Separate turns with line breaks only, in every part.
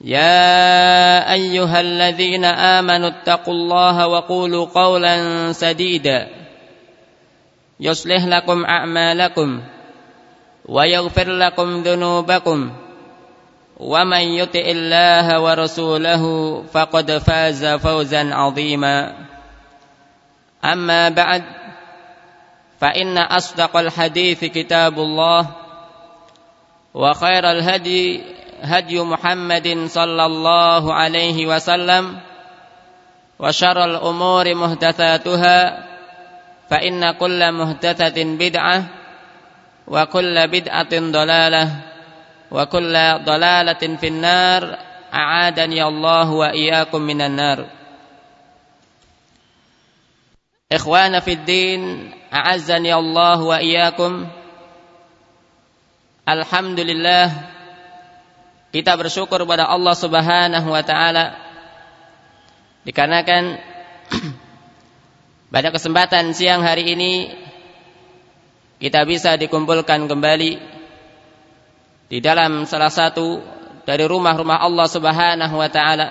يا أيها الذين آمنوا اتقوا الله وقولوا قولا سديدا يصلح لكم أعمالكم ويغفر لكم ذنوبكم ومن يطع الله ورسوله فقد فاز فوزا عظيما أما بعد فإن أصدق الحديث كتاب الله وخير الهدي هدي محمد صلى الله عليه وسلم وشر الأمور محدثاتها فإن كل محدثة بدعة وكل بدعة ضلالة وكل ضلالة في النار أعادني الله وإياكم من النار. إخوان في الدين أعزني الله وإياكم. الحمد لله kita bersyukur kepada Allah Subhanahu wa taala dikarenakan pada kesempatan siang hari ini kita bisa dikumpulkan kembali di dalam salah satu dari rumah-rumah Allah Subhanahu wa taala.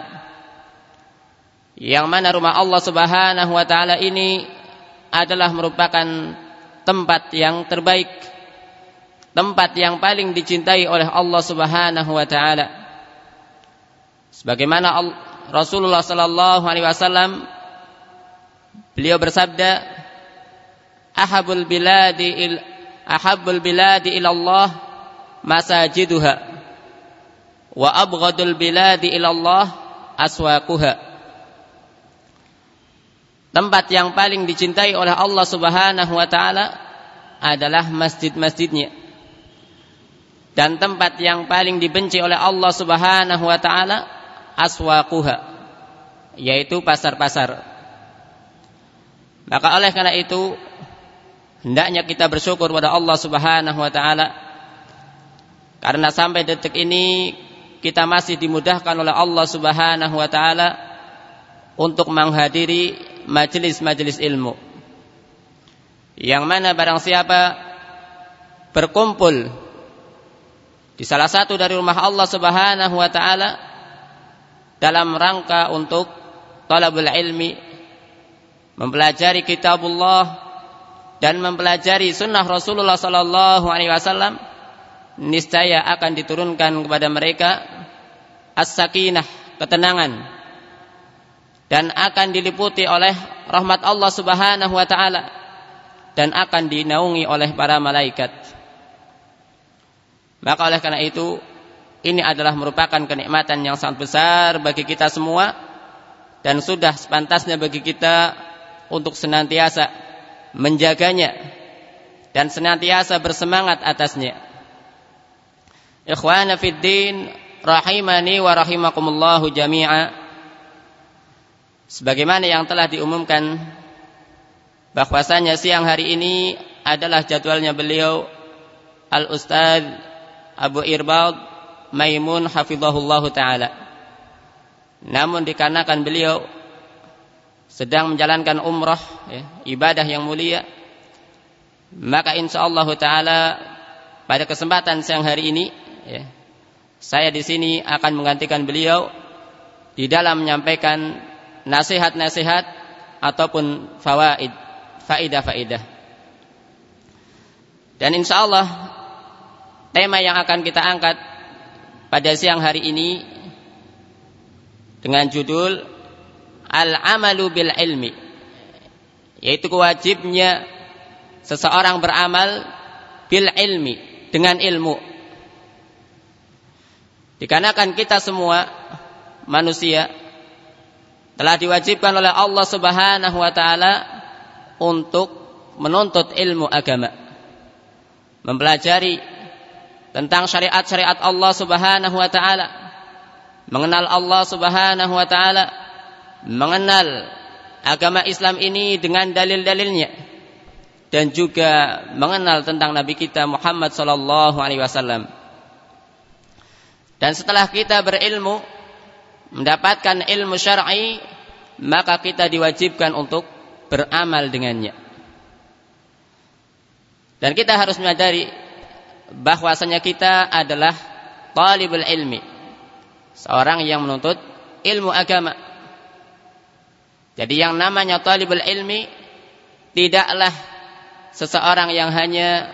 Yang mana rumah Allah Subhanahu wa taala ini adalah merupakan tempat yang terbaik tempat yang paling dicintai oleh Allah Subhanahu wa taala. Sebagaimana Rasulullah sallallahu alaihi wasallam beliau bersabda, "Ahabul biladi il ahabul biladi ila Allah masajiduha wa abghadul biladi ila Allah aswaquha." Tempat yang paling dicintai oleh Allah Subhanahu wa taala adalah masjid-masjidnya dan tempat yang paling dibenci oleh Allah Subhanahu wa taala aswaquha yaitu pasar-pasar. Maka oleh karena itu hendaknya kita bersyukur pada Allah Subhanahu wa taala karena sampai detik ini kita masih dimudahkan oleh Allah Subhanahu wa taala untuk menghadiri majelis-majelis ilmu. Yang mana barang siapa berkumpul di salah satu dari rumah Allah Subhanahu wa taala dalam rangka untuk talabul ilmi mempelajari kitabullah dan mempelajari sunnah Rasulullah sallallahu alaihi wasallam niscaya akan diturunkan kepada mereka as-sakinah ketenangan dan akan diliputi oleh rahmat Allah Subhanahu wa taala dan akan dinaungi oleh para malaikat maka oleh karena itu ini adalah merupakan kenikmatan yang sangat besar bagi kita semua dan sudah sepantasnya bagi kita untuk senantiasa menjaganya dan senantiasa bersemangat atasnya. Ikhwana fid din rahimani wa rahimakumullahu jami'a. Sebagaimana yang telah diumumkan bahwasanya siang hari ini adalah jadwalnya beliau Al-Ustadz Abu Irbad Maimun hafizahullah taala. Namun dikarenakan beliau sedang menjalankan umrah ya, ibadah yang mulia maka insyaallah taala pada kesempatan siang hari ini ya, saya di sini akan menggantikan beliau di dalam menyampaikan nasihat-nasihat ataupun fawaid faidah-faidah dan insyaallah tema yang akan kita angkat pada siang hari ini dengan judul Al-amalu bil ilmi yaitu kewajibnya seseorang beramal bil ilmi dengan ilmu. Dikarenakan kita semua manusia telah diwajibkan oleh Allah Subhanahu wa taala untuk menuntut ilmu agama mempelajari tentang syariat-syariat Allah Subhanahu wa taala mengenal Allah Subhanahu wa taala, mengenal agama Islam ini dengan dalil-dalilnya dan juga mengenal tentang nabi kita Muhammad sallallahu alaihi wasallam. Dan setelah kita berilmu mendapatkan ilmu syar'i, maka kita diwajibkan untuk beramal dengannya. Dan kita harus menyadari bahwasanya kita adalah talibul ilmi. Seorang yang menuntut ilmu agama. Jadi yang namanya talibul ilmi tidaklah seseorang yang hanya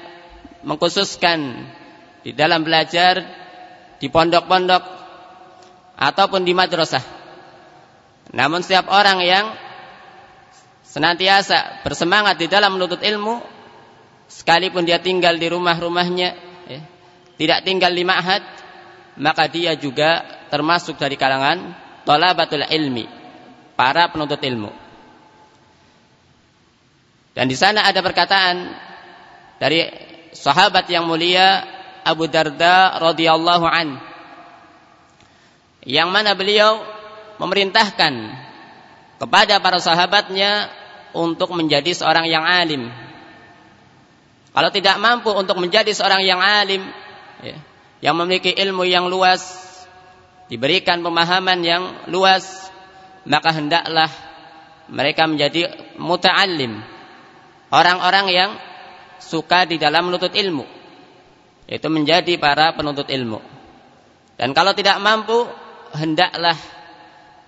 mengkhususkan di dalam belajar di pondok-pondok ataupun di madrasah. Namun setiap orang yang senantiasa bersemangat di dalam menuntut ilmu, sekalipun dia tinggal di rumah-rumahnya, ya, tidak tinggal di ma'had, maka dia juga termasuk dari kalangan talabatul ilmi, para penuntut ilmu. Dan di sana ada perkataan dari sahabat yang mulia Abu Darda radhiyallahu an yang mana beliau memerintahkan kepada para sahabatnya untuk menjadi seorang yang alim. Kalau tidak mampu untuk menjadi seorang yang alim, ya, yang memiliki ilmu yang luas, diberikan pemahaman yang luas, maka hendaklah mereka menjadi muta'allim. Orang-orang yang suka di dalam menuntut ilmu yaitu menjadi para penuntut ilmu. Dan kalau tidak mampu, hendaklah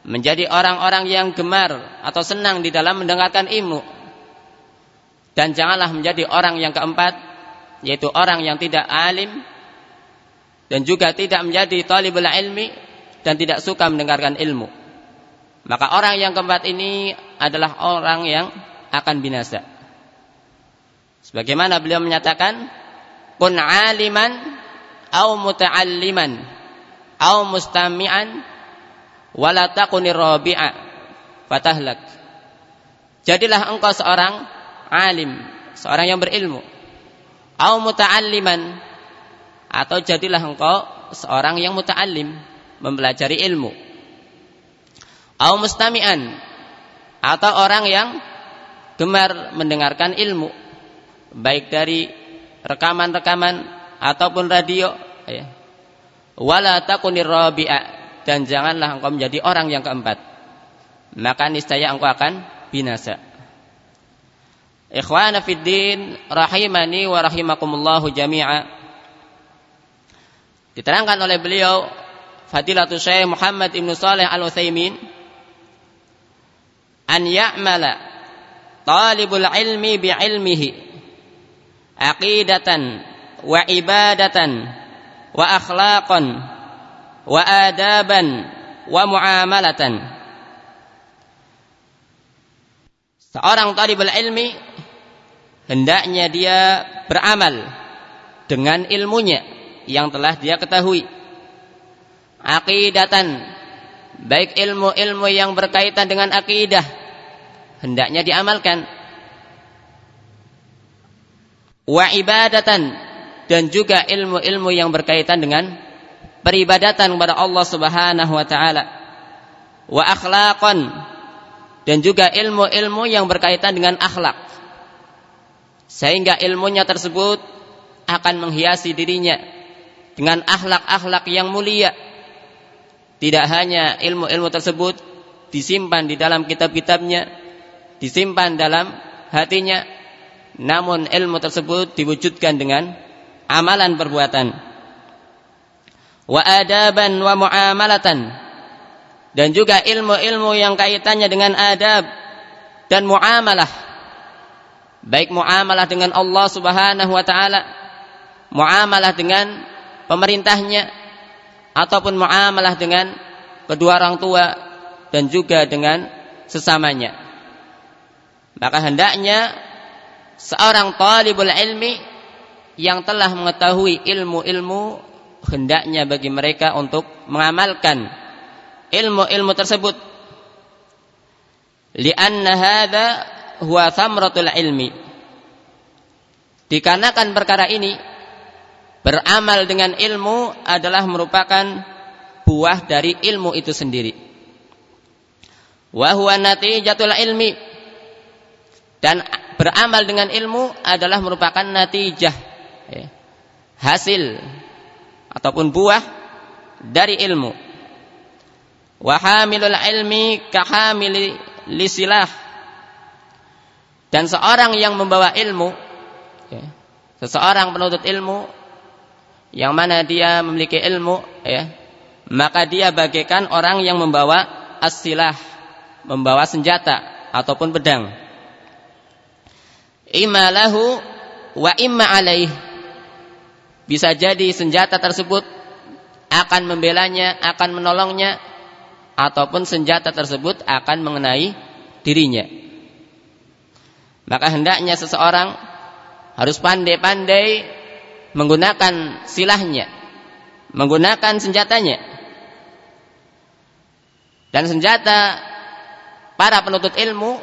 menjadi orang-orang yang gemar atau senang di dalam mendengarkan ilmu. Dan janganlah menjadi orang yang keempat, yaitu orang yang tidak alim dan juga tidak menjadi talibul ilmi dan tidak suka mendengarkan ilmu. Maka orang yang keempat ini adalah orang yang akan binasa. Sebagaimana beliau menyatakan, kun aliman au muta'alliman au mustami'an wala takunir rabi'a fatahlak jadilah engkau seorang alim seorang yang berilmu au muta'alliman atau jadilah engkau seorang yang muta'allim mempelajari ilmu au mustami'an atau orang yang gemar mendengarkan ilmu baik dari rekaman-rekaman ataupun radio ya. Wala takunir rabi'a dan janganlah engkau menjadi orang yang keempat. Maka niscaya engkau akan binasa. Ikhwana fid din rahimani wa rahimakumullahu jami'a. Diterangkan oleh beliau Fadilatul Syekh Muhammad Ibn Saleh Al-Utsaimin an ya'mala talibul ilmi bi ilmihi aqidatan wa ibadatan wa akhlaqan wa adaban wa muamalatan. Seorang talibul ilmi hendaknya dia beramal dengan ilmunya yang telah dia ketahui. Aqidatan baik ilmu-ilmu yang berkaitan dengan akidah hendaknya diamalkan. Wa ibadatan dan juga ilmu-ilmu yang berkaitan dengan peribadatan kepada Allah Subhanahu wa taala. Wa akhlaqan dan juga ilmu-ilmu yang berkaitan dengan akhlak. Sehingga ilmunya tersebut akan menghiasi dirinya dengan akhlak-akhlak yang mulia tidak hanya ilmu-ilmu tersebut disimpan di dalam kitab-kitabnya disimpan dalam hatinya namun ilmu tersebut diwujudkan dengan amalan perbuatan. Wa adaban wa muamalatan dan juga ilmu-ilmu yang kaitannya dengan adab dan muamalah. Baik muamalah dengan Allah Subhanahu wa taala, muamalah dengan pemerintahnya ataupun muamalah dengan kedua orang tua dan juga dengan sesamanya. Maka hendaknya seorang talibul ilmi yang telah mengetahui ilmu-ilmu hendaknya bagi mereka untuk mengamalkan ilmu-ilmu tersebut lianna hadza huwa thamratul ilmi dikarenakan perkara ini beramal dengan ilmu adalah merupakan buah dari ilmu itu sendiri. Wa natijatul ilmi. Dan beramal dengan ilmu adalah merupakan natijah ya, hasil ataupun buah dari ilmu. Wa hamilul ilmi kahamili lisilah. Dan seorang yang membawa ilmu ya, seseorang penuntut ilmu yang mana dia memiliki ilmu ya maka dia bagaikan orang yang membawa asilah membawa senjata ataupun pedang imalahu wa imma alaih bisa jadi senjata tersebut akan membelanya akan menolongnya ataupun senjata tersebut akan mengenai dirinya. Maka hendaknya seseorang harus pandai-pandai menggunakan silahnya, menggunakan senjatanya. Dan senjata para penuntut ilmu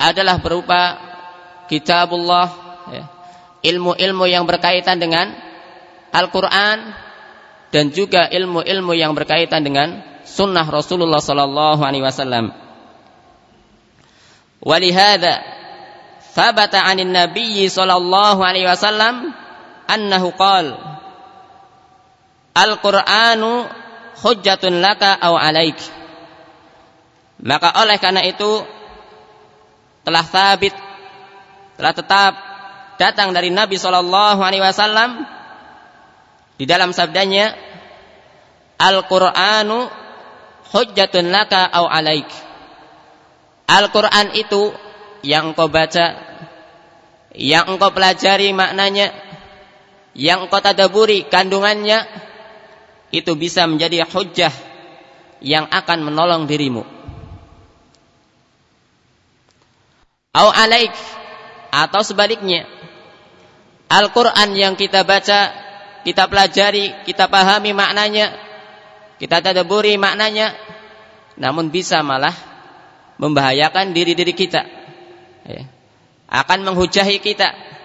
adalah berupa kitabullah, ya, ilmu-ilmu yang berkaitan dengan Al-Quran dan juga ilmu-ilmu yang berkaitan dengan sunnah Rasulullah sallallahu alaihi wasallam. Walihada thabata 'anil Nabi sallallahu alaihi wasallam annahu qala Al-Qur'anu hujjatun laka aw alaik. Maka oleh karena itu telah sabit telah tetap datang dari Nabi sallallahu alaihi wasallam di dalam sabdanya Al-Qur'anu hujjatun laka au alaik. Al-Quran itu yang engkau baca, yang engkau pelajari maknanya, yang engkau tadaburi kandungannya, itu bisa menjadi hujjah yang akan menolong dirimu. Au alaik atau sebaliknya. Al-Quran yang kita baca, kita pelajari, kita pahami maknanya, kita tadaburi maknanya namun bisa malah membahayakan diri-diri kita ya. akan menghujahi kita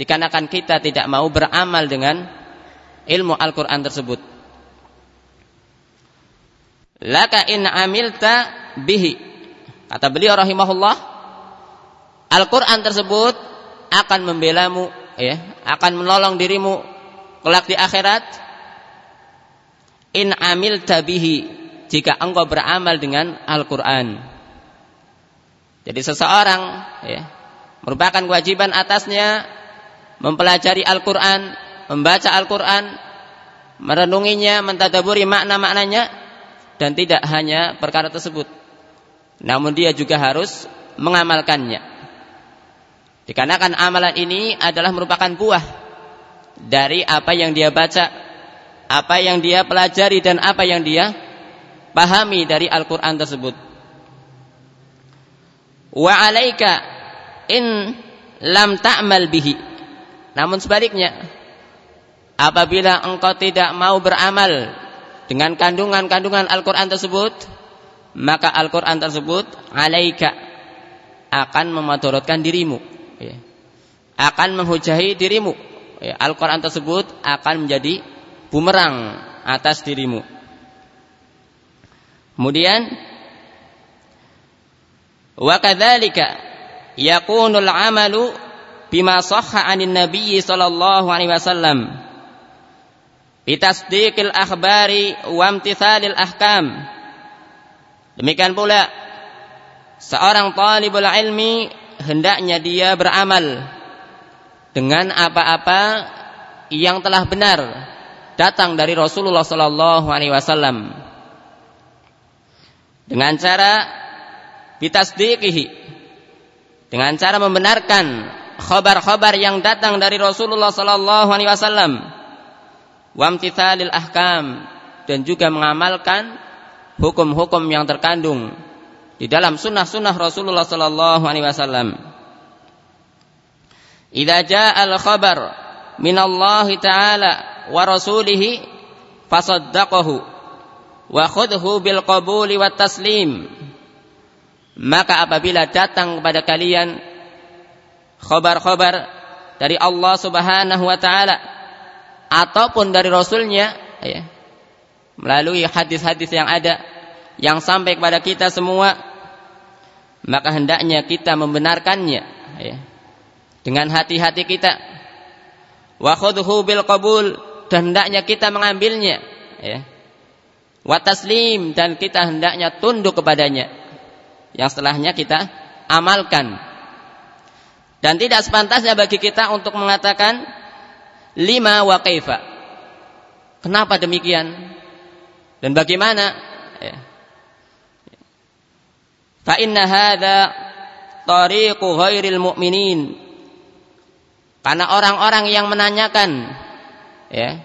dikarenakan kita tidak mau beramal dengan ilmu Al-Quran tersebut. Laka in amilta bihi. Kata beliau rahimahullah Al-Quran tersebut akan membelamu ya akan menolong dirimu kelak di akhirat. In amil tabihi jika engkau beramal dengan Al-Quran. Jadi seseorang ya, merupakan kewajiban atasnya mempelajari Al-Quran, membaca Al-Quran, merenunginya, mentadaburi makna-maknanya, dan tidak hanya perkara tersebut. Namun dia juga harus mengamalkannya. Dikarenakan amalan ini adalah merupakan buah dari apa yang dia baca apa yang dia pelajari dan apa yang dia pahami dari Al-Quran tersebut. Wa alaika in lam ta'mal bihi. Namun sebaliknya, apabila engkau tidak mau beramal dengan kandungan-kandungan Al-Quran tersebut, maka Al-Quran tersebut alaika akan memadorotkan dirimu. Ya. Akan menghujahi dirimu. Ya. Al-Quran tersebut akan menjadi bumerang atas dirimu. Kemudian wa kadzalika yakunul amalu bima sahha 'anin nabiyyi sallallahu alaihi wasallam bitasdiqil akhbari wa imtithalil ahkam. Demikian pula seorang talibul ilmi hendaknya dia beramal dengan apa-apa yang telah benar datang dari Rasulullah sallallahu alaihi wasallam dengan cara bitasdiqihi dengan cara membenarkan khabar-khabar yang datang dari Rasulullah sallallahu alaihi wasallam wamtithalil ahkam dan juga mengamalkan hukum-hukum yang terkandung di dalam sunnah-sunnah Rasulullah sallallahu alaihi wasallam. Idza jaa al-khabar min Allah taala wa rasulihi fasaddaqahu wa khudhu bil qabuli wat taslim maka apabila datang kepada kalian khabar-khabar dari Allah Subhanahu wa taala ataupun dari rasulnya ya melalui hadis-hadis yang ada yang sampai kepada kita semua maka hendaknya kita membenarkannya ya, dengan hati-hati kita. Wa khudhu bil qabul dan hendaknya kita mengambilnya ya. Wa taslim dan kita hendaknya tunduk kepadanya. Yang setelahnya kita amalkan dan tidak sepantasnya bagi kita untuk mengatakan lima wa kaifa. Kenapa demikian? Dan bagaimana? Ya. fa inna hadza tariqu ghairil mu'minin. Karena orang-orang yang menanyakan ya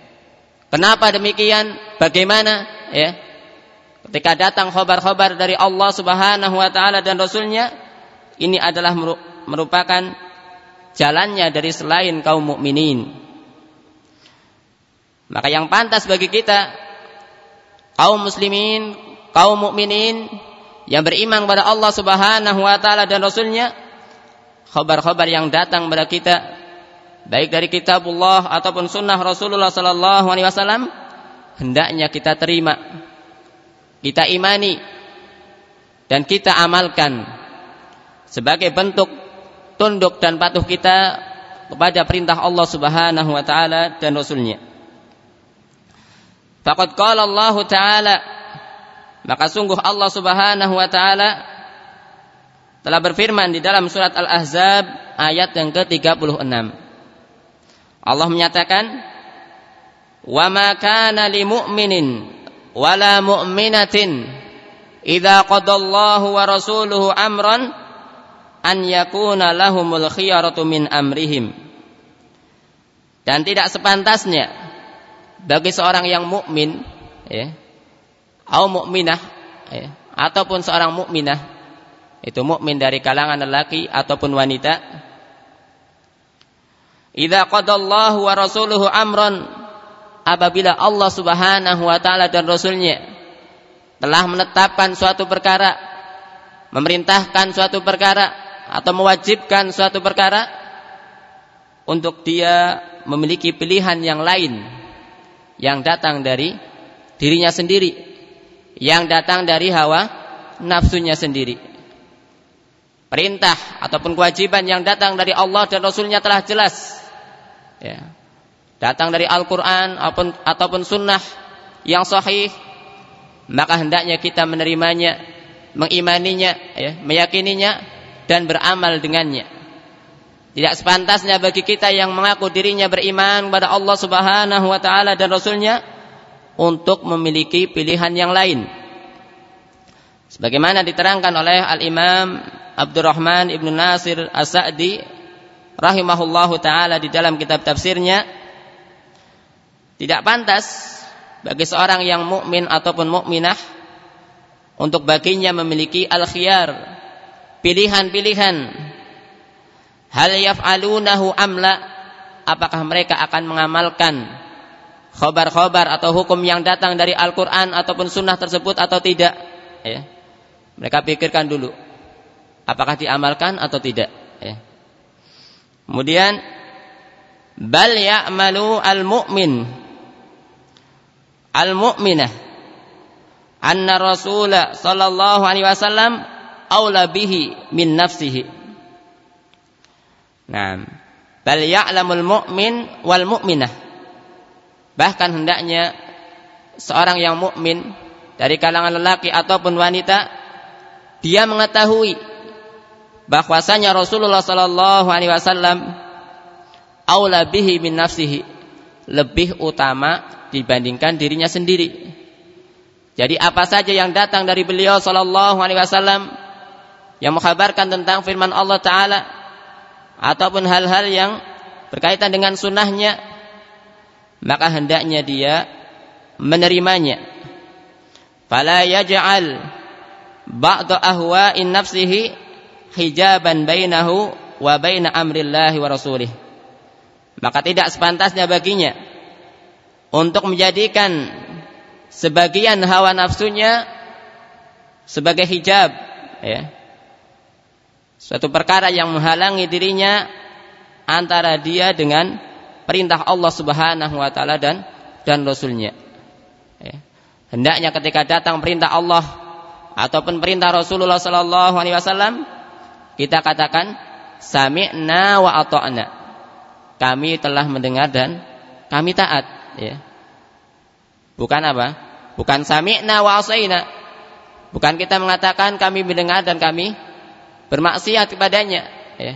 kenapa demikian? Bagaimana? Ya. Ketika datang khabar-khabar dari Allah Subhanahu wa taala dan rasulnya ini adalah merupakan jalannya dari selain kaum mukminin. Maka yang pantas bagi kita kaum muslimin kaum mukminin yang beriman kepada Allah Subhanahu wa taala dan rasulnya khabar-khabar yang datang kepada kita baik dari kitabullah ataupun sunnah Rasulullah sallallahu alaihi wasallam hendaknya kita terima kita imani dan kita amalkan sebagai bentuk tunduk dan patuh kita kepada perintah Allah Subhanahu wa taala dan rasulnya. Faqad qala Allah taala maka sungguh Allah Subhanahu wa taala telah berfirman di dalam surat Al-Ahzab ayat yang ke-36. Allah menyatakan, "Wa ma kana li mu'minin wala mu'minatin idza qadallahu wa rasuluhu amran an yakuna lahumul khiyaratu min amrihim. Dan tidak sepantasnya bagi seorang yang mukmin ya au mukminah ya, ataupun seorang mukminah itu mukmin dari kalangan lelaki ataupun wanita idza qadallahu wa rasuluhu amran apabila Allah Subhanahu wa taala dan rasulnya telah menetapkan suatu perkara, memerintahkan suatu perkara atau mewajibkan suatu perkara untuk dia memiliki pilihan yang lain yang datang dari dirinya sendiri, yang datang dari hawa nafsunya sendiri. Perintah ataupun kewajiban yang datang dari Allah dan Rasulnya telah jelas. Ya datang dari Al-Quran ataupun, ataupun sunnah yang sahih maka hendaknya kita menerimanya mengimaninya ya, meyakininya dan beramal dengannya. Tidak sepantasnya bagi kita yang mengaku dirinya beriman kepada Allah Subhanahu wa taala dan rasulnya untuk memiliki pilihan yang lain. Sebagaimana diterangkan oleh Al-Imam Abdurrahman Ibnu Nasir As-Sa'di rahimahullahu taala di dalam kitab tafsirnya tidak pantas bagi seorang yang mukmin ataupun mukminah untuk baginya memiliki al-khiyar, pilihan-pilihan. Hal yaf'alunahu amla? Apakah mereka akan mengamalkan khobar-khobar atau hukum yang datang dari Al-Quran ataupun sunnah tersebut atau tidak? Ya. Mereka pikirkan dulu. Apakah diamalkan atau tidak? Ya. Kemudian, bal ya'malu al-mu'min al-mu'minah anna Rasul sallallahu alaihi wasallam aula bihi min nafsihi. Nah, bal ya'lamul mu'min wal mu'minah. Bahkan hendaknya seorang yang mukmin dari kalangan lelaki ataupun wanita dia mengetahui bahwasanya Rasulullah sallallahu alaihi wasallam aula bihi min nafsihi lebih utama dibandingkan dirinya sendiri. Jadi apa saja yang datang dari beliau sallallahu alaihi wasallam yang mengkabarkan tentang firman Allah taala ataupun hal-hal yang berkaitan dengan sunnahnya maka hendaknya dia menerimanya. Fala yaj'al ba'da ahwa'in hijaban bainahu wa baina amrillahi wa rasulih. Maka tidak sepantasnya baginya untuk menjadikan sebagian hawa nafsunya sebagai hijab ya suatu perkara yang menghalangi dirinya antara dia dengan perintah Allah Subhanahu wa taala dan dan rasulnya ya. hendaknya ketika datang perintah Allah ataupun perintah Rasulullah sallallahu alaihi wasallam kita katakan sami'na wa ata'na. Kami telah mendengar dan kami taat, ya. Bukan apa? Bukan sami'na wa asaina. Bukan kita mengatakan kami mendengar dan kami bermaksiat kepadanya, ya.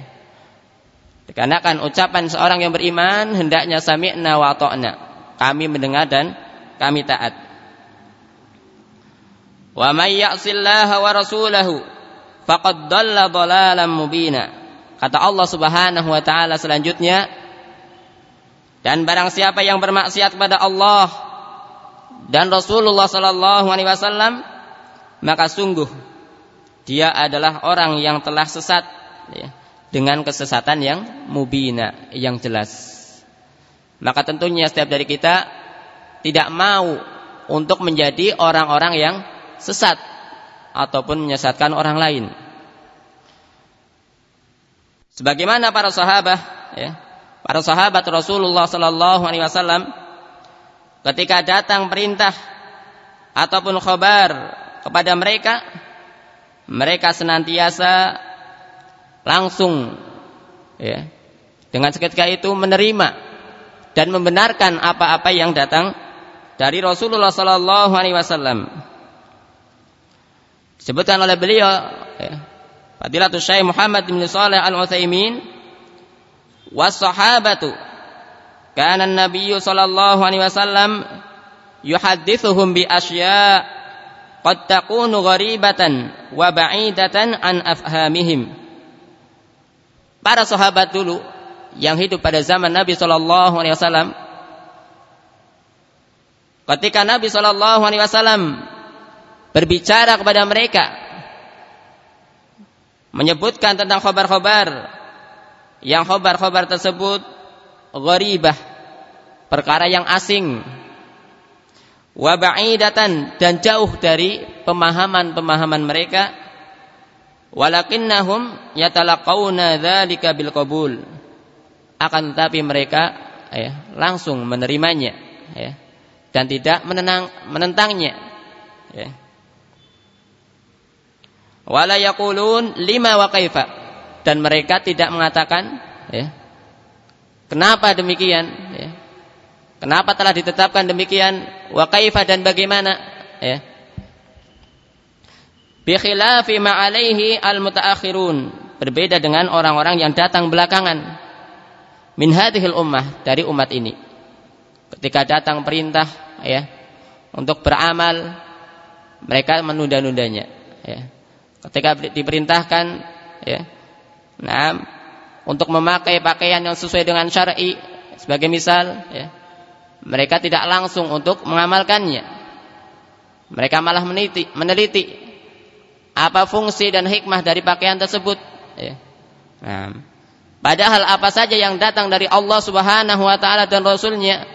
Dikarenakan ucapan seorang yang beriman hendaknya sami'na wa ata'na. Kami mendengar dan kami taat. Wa may ya'sillaha wa rasulahu faqad dhalla dhalalan mubina. Kata Allah Subhanahu wa taala selanjutnya, dan barang siapa yang bermaksiat kepada Allah dan Rasulullah sallallahu alaihi wasallam, maka sungguh dia adalah orang yang telah sesat ya, dengan kesesatan yang mubina, yang jelas. Maka tentunya setiap dari kita tidak mau untuk menjadi orang-orang yang sesat ataupun menyesatkan orang lain. Sebagaimana para sahabat, ya, para sahabat Rasulullah Sallallahu Alaihi Wasallam ketika datang perintah ataupun khabar kepada mereka, mereka senantiasa langsung, ya, dengan seketika itu menerima dan membenarkan apa-apa yang datang dari Rasulullah Sallallahu Alaihi Wasallam. Disebutkan oleh beliau, ya, Fadilatul Syekh Muhammad bin Shalih Al-Utsaimin was sahabatu kana an-nabiy sallallahu alaihi wasallam yuhaddithuhum bi asya qad takunu gharibatan wa ba'idatan an afhamihim Para sahabat dulu yang hidup pada zaman Nabi sallallahu alaihi wasallam ketika Nabi sallallahu alaihi wasallam berbicara kepada mereka menyebutkan tentang khobar-khobar yang khobar-khobar tersebut gharibah perkara yang asing wa ba'idatan dan jauh dari pemahaman-pemahaman mereka. Walakinnahum yatalaqawna dzalika bil qabul. Akan tetapi mereka ya, langsung menerimanya ya, dan tidak menenang, menentangnya ya. Wala yaqulun lima wa kaifa? Dan mereka tidak mengatakan ya kenapa demikian? Ya. Kenapa telah ditetapkan demikian wa kaifa dan bagaimana? Ya. Bi khilafi ma alaihi al mutaakhirun berbeda dengan orang-orang yang datang belakangan. Min hadhil ummah dari umat ini. Ketika datang perintah ya untuk beramal mereka menunda-nundanya ya. Ketika diperintahkan ya nah untuk memakai pakaian yang sesuai dengan syar'i sebagai misal ya mereka tidak langsung untuk mengamalkannya mereka malah meneliti meneliti apa fungsi dan hikmah dari pakaian tersebut ya nah, padahal apa saja yang datang dari Allah Subhanahu wa taala dan rasulnya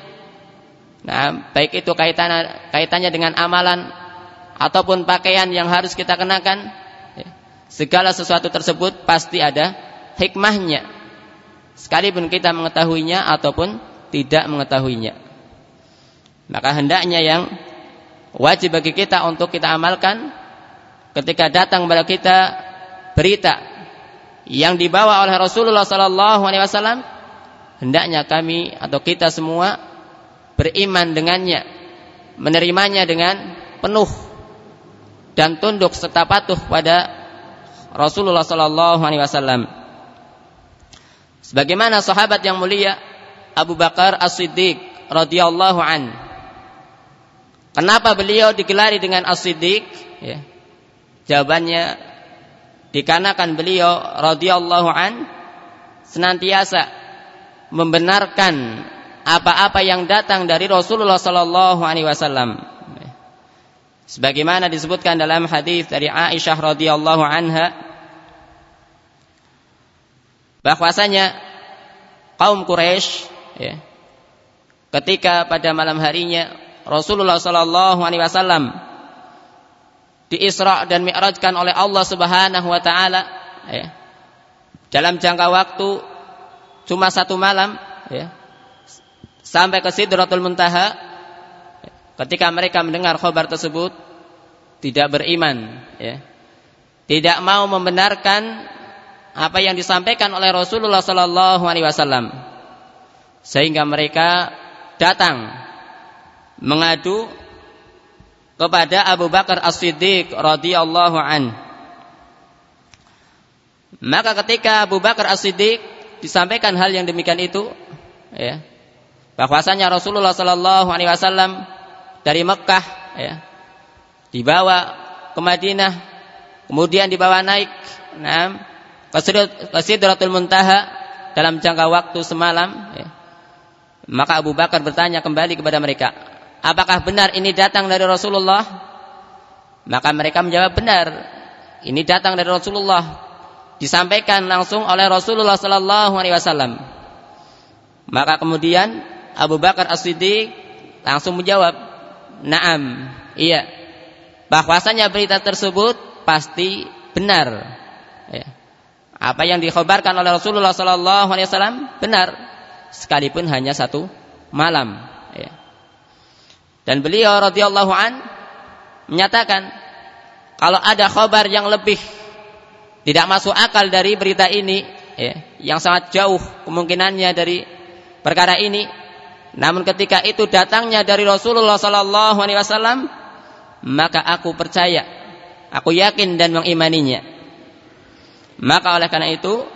nah baik itu kaitannya kaitannya dengan amalan ataupun pakaian yang harus kita kenakan segala sesuatu tersebut pasti ada hikmahnya. Sekalipun kita mengetahuinya ataupun tidak mengetahuinya. Maka hendaknya yang wajib bagi kita untuk kita amalkan ketika datang kepada kita berita yang dibawa oleh Rasulullah sallallahu alaihi wasallam hendaknya kami atau kita semua beriman dengannya menerimanya dengan penuh dan tunduk serta patuh pada Rasulullah sallallahu alaihi wasallam. Sebagaimana sahabat yang mulia Abu Bakar As-Siddiq radhiyallahu an. Kenapa beliau digelari dengan As-Siddiq? Ya. Jawabannya dikarenakan beliau radhiyallahu an senantiasa membenarkan apa-apa yang datang dari Rasulullah sallallahu alaihi wasallam sebagaimana disebutkan dalam hadis dari Aisyah radhiyallahu anha bahwasanya kaum Quraisy ya, ketika pada malam harinya Rasulullah sallallahu alaihi wasallam diisra dan mi'rajkan oleh Allah Subhanahu wa taala ya, dalam jangka waktu cuma satu malam ya, sampai ke Sidratul Muntaha ketika mereka mendengar khabar tersebut tidak beriman ya. Tidak mau membenarkan apa yang disampaikan oleh Rasulullah sallallahu alaihi wasallam. Sehingga mereka datang mengadu kepada Abu Bakar As-Siddiq radhiyallahu an. Maka ketika Abu Bakar As-Siddiq disampaikan hal yang demikian itu, ya, bahwasanya Rasulullah Sallallahu Alaihi Wasallam dari Mekah ya, dibawa ke Madinah, kemudian dibawa naik nah, ke Sidratul Muntaha dalam jangka waktu semalam. Ya. Maka Abu Bakar bertanya kembali kepada mereka, apakah benar ini datang dari Rasulullah? Maka mereka menjawab benar, ini datang dari Rasulullah. Disampaikan langsung oleh Rasulullah Sallallahu Alaihi Wasallam. Maka kemudian Abu Bakar As-Siddiq langsung menjawab, "Na'am." Iya. Bahwasanya berita tersebut pasti benar. Ya. Apa yang dikhabarkan oleh Rasulullah sallallahu alaihi wasallam benar sekalipun hanya satu malam. Dan beliau radhiyallahu an menyatakan kalau ada khabar yang lebih tidak masuk akal dari berita ini, ya, yang sangat jauh kemungkinannya dari perkara ini, namun ketika itu datangnya dari Rasulullah sallallahu alaihi wasallam, maka aku percaya, aku yakin dan mengimaninya. Maka oleh karena itu,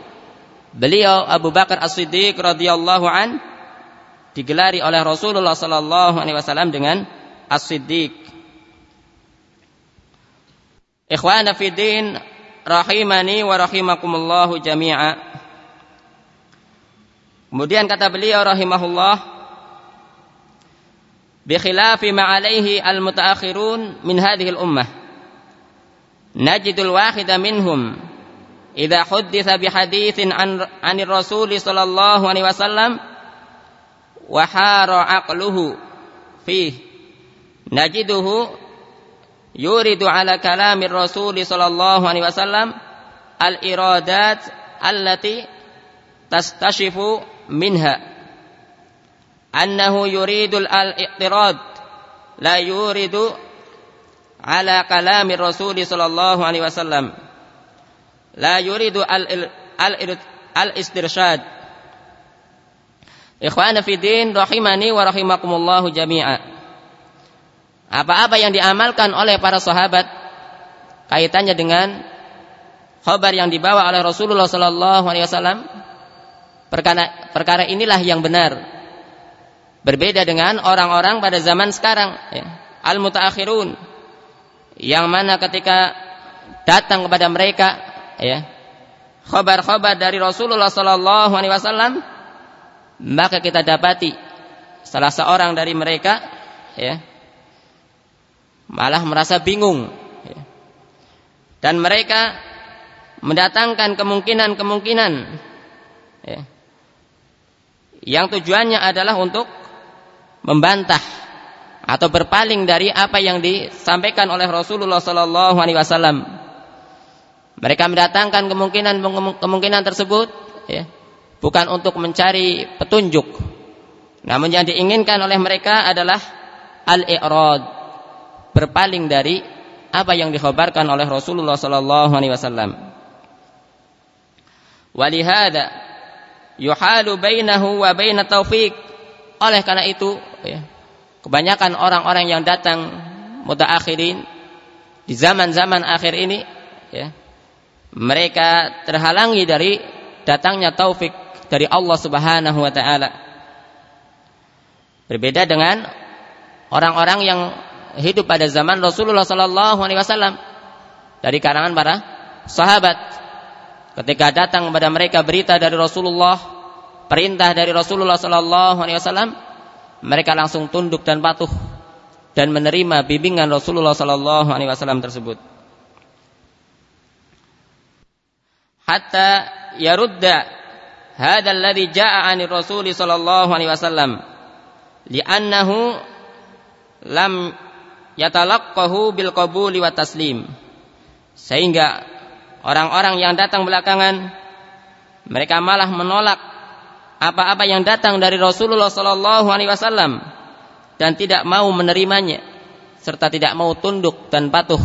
beliau Abu Bakar As-Siddiq radhiyallahu an digelari oleh Rasulullah Sallallahu Alaihi Wasallam dengan as-siddiq. Ikhwana fidin rahimani wa rahimakumullahu jami'a. Kemudian kata beliau rahimahullah bi khilafi ma alaihi al mutaakhirun min hadhihi al ummah najidul wahida minhum idza hudditha bi haditsin an anir rasul sallallahu alaihi wasallam وحار عقله فيه. نجده يورد على كلام الرسول صلى الله عليه وسلم الإرادات التي تستشف منها. أنه يريد الاعتراض لا يورد على كلام الرسول صلى الله عليه وسلم. لا يريد الاسترشاد. Ikhwana rahimani wa rahimakumullahu jami'a. Apa-apa yang diamalkan oleh para sahabat kaitannya dengan khabar yang dibawa oleh Rasulullah sallallahu alaihi wasallam perkara perkara inilah yang benar Berbeda dengan orang-orang pada zaman sekarang, ya. al-mutaakhirun, yang mana ketika datang kepada mereka, ya, khabar-khabar dari Rasulullah Sallallahu Alaihi Wasallam, maka kita dapati salah seorang dari mereka, ya, malah merasa bingung, ya. dan mereka mendatangkan kemungkinan-kemungkinan, ya, yang tujuannya adalah untuk membantah atau berpaling dari apa yang disampaikan oleh Rasulullah Sallallahu Alaihi Wasallam. Mereka mendatangkan kemungkinan kemungkinan tersebut, ya, bukan untuk mencari petunjuk, namun yang diinginkan oleh mereka adalah al-i'rad, berpaling dari apa yang dikhabarkan oleh Rasulullah Sallallahu Alaihi Wasallam. Walihada yuhalu bainahu wa baina taufiq. Oleh karena itu, ya, kebanyakan orang-orang yang datang mutaakhirin di zaman-zaman akhir ini, ya, mereka terhalangi dari datangnya taufik dari Allah Subhanahu wa taala. Berbeda dengan orang-orang yang hidup pada zaman Rasulullah sallallahu alaihi wasallam dari kalangan para sahabat. Ketika datang kepada mereka berita dari Rasulullah perintah dari Rasulullah sallallahu alaihi wasallam, mereka langsung tunduk dan patuh dan menerima bimbingan Rasulullah sallallahu alaihi wasallam tersebut. Hatta yarudda hadha alladhi jaa 'ani Rasul sallallahu alaihi wasallam li'annahu lam yatalaqqahu bil wa taslim. Sehingga orang-orang yang datang belakangan mereka malah menolak apa-apa yang datang dari Rasulullah Sallallahu Alaihi Wasallam dan tidak mau menerimanya serta tidak mau tunduk dan patuh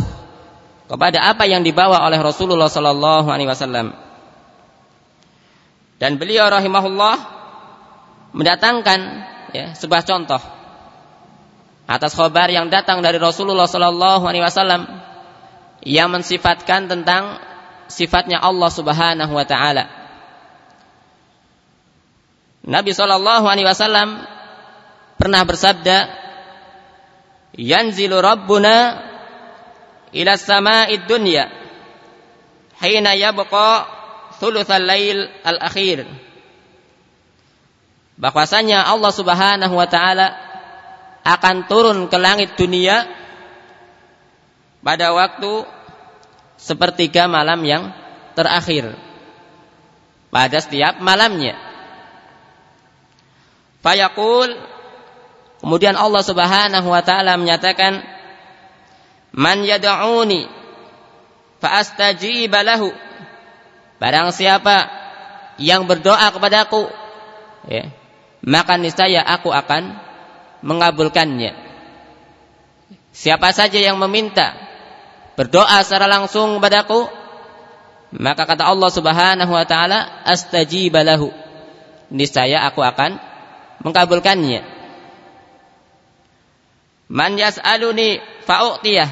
kepada apa yang dibawa oleh Rasulullah sallallahu alaihi wasallam. Dan beliau rahimahullah mendatangkan ya, sebuah contoh atas khabar yang datang dari Rasulullah sallallahu alaihi wasallam yang mensifatkan tentang sifatnya Allah Subhanahu wa taala. Nabi sallallahu alaihi wasallam pernah bersabda, "Yanzilu Rabbuna ila sama'id dunya hina yabqa thulutsal lail al-akhir." Bahwasanya Allah Subhanahu wa taala akan turun ke langit dunia pada waktu sepertiga malam yang terakhir pada setiap malamnya. Fayaqul kemudian Allah Subhanahu wa taala menyatakan man yad'uni fa astajib lahu barang siapa yang berdoa kepadaku ya maka niscaya aku akan mengabulkannya. Siapa saja yang meminta berdoa secara langsung kepadaku maka kata Allah Subhanahu wa taala astajib lahu. Niscaya aku akan mengabulkannya. Man yas'aluni fa'u'tiyah.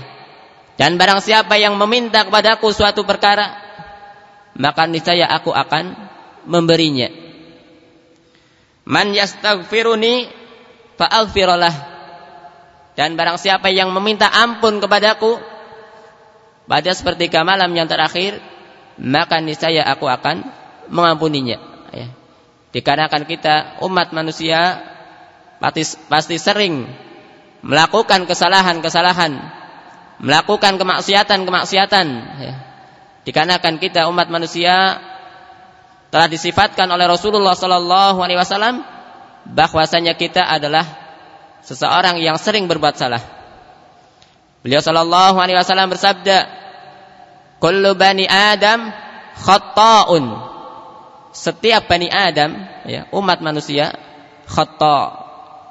Dan barang siapa yang meminta kepadaku suatu perkara maka niscaya aku akan memberinya man yastaghfiruni fa'aghfirullah dan barang siapa yang meminta ampun kepadaku pada sepertiga malam yang terakhir maka niscaya aku akan mengampuninya ya. dikarenakan kita umat manusia pasti, pasti sering melakukan kesalahan-kesalahan melakukan kemaksiatan-kemaksiatan ya. Dikarenakan kita umat manusia telah disifatkan oleh Rasulullah sallallahu alaihi wasallam bahwasanya kita adalah seseorang yang sering berbuat salah Beliau sallallahu alaihi wasallam bersabda, "Kullu bani Adam khata'un." Setiap bani Adam, ya, umat manusia khata'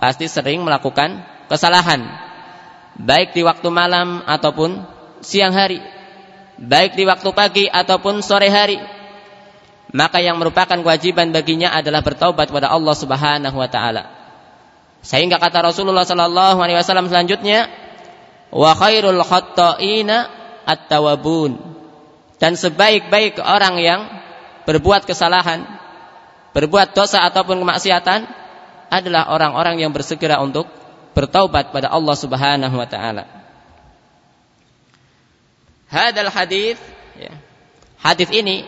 pasti sering melakukan kesalahan. Baik di waktu malam ataupun siang hari. Baik di waktu pagi ataupun sore hari. Maka yang merupakan kewajiban baginya adalah bertaubat kepada Allah Subhanahu wa taala. Sehingga kata Rasulullah sallallahu alaihi wasallam selanjutnya, wa khairul khatta'ina at-tawabun dan sebaik-baik orang yang berbuat kesalahan berbuat dosa ataupun kemaksiatan adalah orang-orang yang bersegera untuk bertaubat pada Allah Subhanahu wa taala. Hadal hadis ya. Hadis ini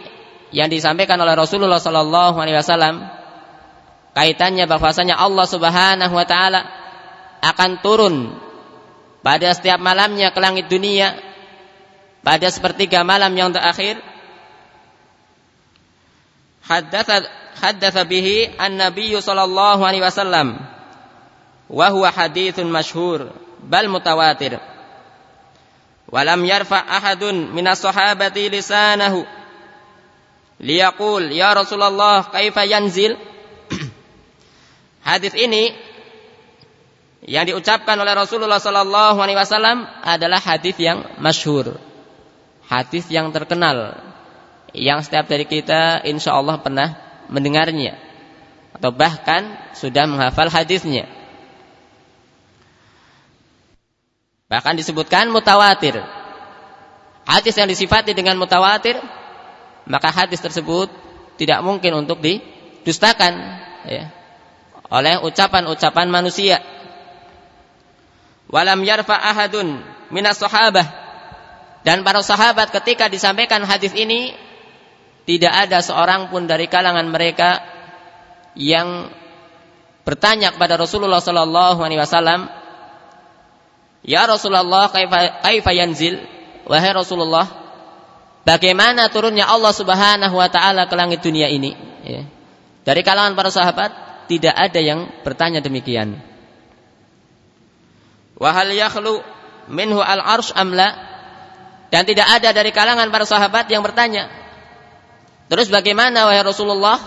yang disampaikan oleh Rasulullah sallallahu alaihi wasallam kaitannya bahwasanya Allah Subhanahu wa taala akan turun pada setiap malamnya ke langit dunia pada sepertiga malam yang terakhir haddatsa bihi an-nabiy sallallahu alaihi wasallam wa huwa haditsun masyhur bal mutawatir walam yarfa ahadun minas sahabati lisanahu. Liyaqul ya Rasulullah kaifa yanzil? Hadis ini yang diucapkan oleh Rasulullah Sallallahu Alaihi Wasallam adalah hadis yang masyhur, hadis yang terkenal, yang setiap dari kita insya Allah pernah mendengarnya atau bahkan sudah menghafal hadisnya. Bahkan disebutkan mutawatir. Hadis yang disifati dengan mutawatir, maka hadis tersebut tidak mungkin untuk didustakan ya, oleh ucapan-ucapan manusia. Walam yarfa ahadun minas sahabah. Dan para sahabat ketika disampaikan hadis ini tidak ada seorang pun dari kalangan mereka yang bertanya kepada Rasulullah sallallahu alaihi wasallam Ya Rasulullah kaifa yanzil wahai Rasulullah bagaimana turunnya Allah Subhanahu wa taala ke langit dunia ini ya. dari kalangan para sahabat tidak ada yang bertanya demikian Wahal yakhlu minhu al arsh amla dan tidak ada dari kalangan para sahabat yang bertanya. Terus bagaimana wahai Rasulullah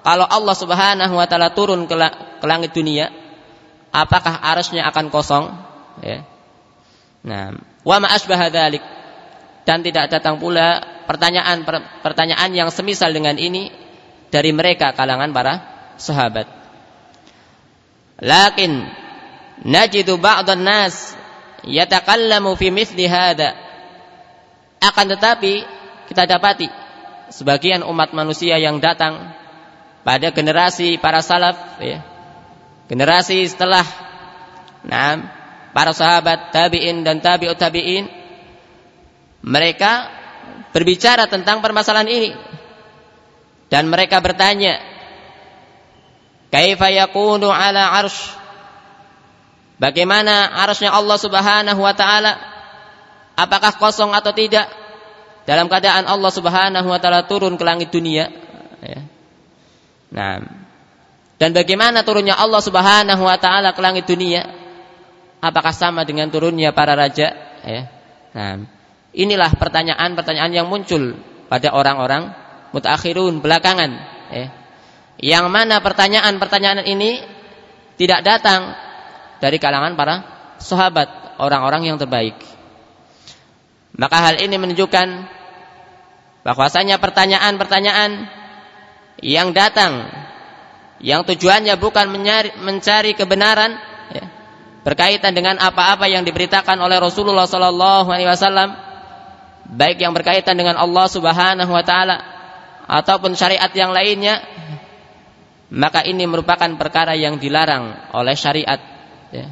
kalau Allah Subhanahu wa taala turun ke, langit dunia? apakah arusnya akan kosong? Ya. Nah, wa ma asbaha dan tidak datang pula pertanyaan pertanyaan yang semisal dengan ini dari mereka kalangan para sahabat. Lakin najidu ba'dhan nas yatakallamu fi mithli hadha. Akan tetapi kita dapati sebagian umat manusia yang datang pada generasi para salaf ya. Generasi setelah nah, para sahabat tabi'in dan tabi'ut tabi'in mereka berbicara tentang permasalahan ini. Dan mereka bertanya kaifa yakunu ala arsh? Bagaimana arshnya Allah Subhanahu wa taala? Apakah kosong atau tidak? Dalam keadaan Allah Subhanahu wa taala turun ke langit dunia. Ya. Nah, dan bagaimana turunnya Allah Subhanahu wa taala ke langit dunia? Apakah sama dengan turunnya para raja? Ya. Nah, inilah pertanyaan-pertanyaan yang muncul pada orang-orang mutakhirun belakangan, ya. Yang mana pertanyaan-pertanyaan ini tidak datang dari kalangan para sahabat, orang-orang yang terbaik. Maka hal ini menunjukkan bahwasanya pertanyaan-pertanyaan yang datang yang tujuannya bukan mencari, mencari kebenaran berkaitan dengan apa-apa yang diberitakan oleh Rasulullah Sallallahu Alaihi Wasallam baik yang berkaitan dengan Allah Subhanahu Wa Taala ataupun syariat yang lainnya maka ini merupakan perkara yang dilarang oleh syariat ya.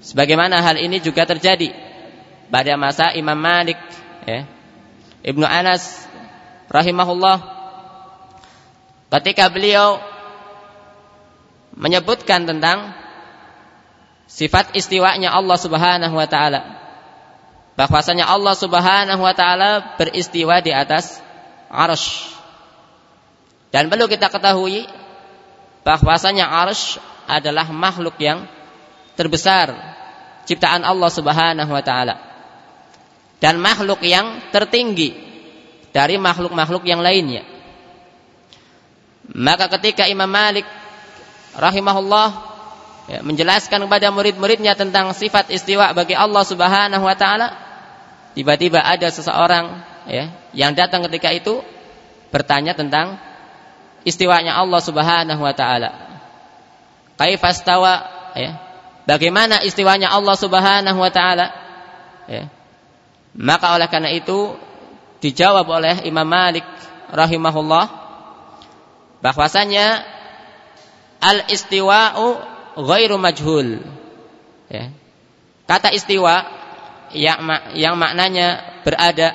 sebagaimana hal ini juga terjadi pada masa Imam Malik ya. Ibnu Anas rahimahullah ketika beliau menyebutkan tentang sifat istiwanya Allah Subhanahu wa taala. Bahwasanya Allah Subhanahu wa taala beristiwa di atas arsy. Dan perlu kita ketahui bahwasanya arsy adalah makhluk yang terbesar ciptaan Allah Subhanahu wa taala. Dan makhluk yang tertinggi dari makhluk-makhluk yang lainnya. Maka ketika Imam Malik rahimahullah ya, menjelaskan kepada murid-muridnya tentang sifat istiwa bagi Allah Subhanahu wa taala, tiba-tiba ada seseorang ya yang datang ketika itu bertanya tentang istiwanya Allah Subhanahu wa taala. Kaifastawa ya. Bagaimana istiwanya Allah Subhanahu wa taala? Ya. Maka oleh karena itu dijawab oleh Imam Malik rahimahullah bahwasanya al istiwa'u ghairu majhul. Ya. Kata istiwa yang, yang maknanya berada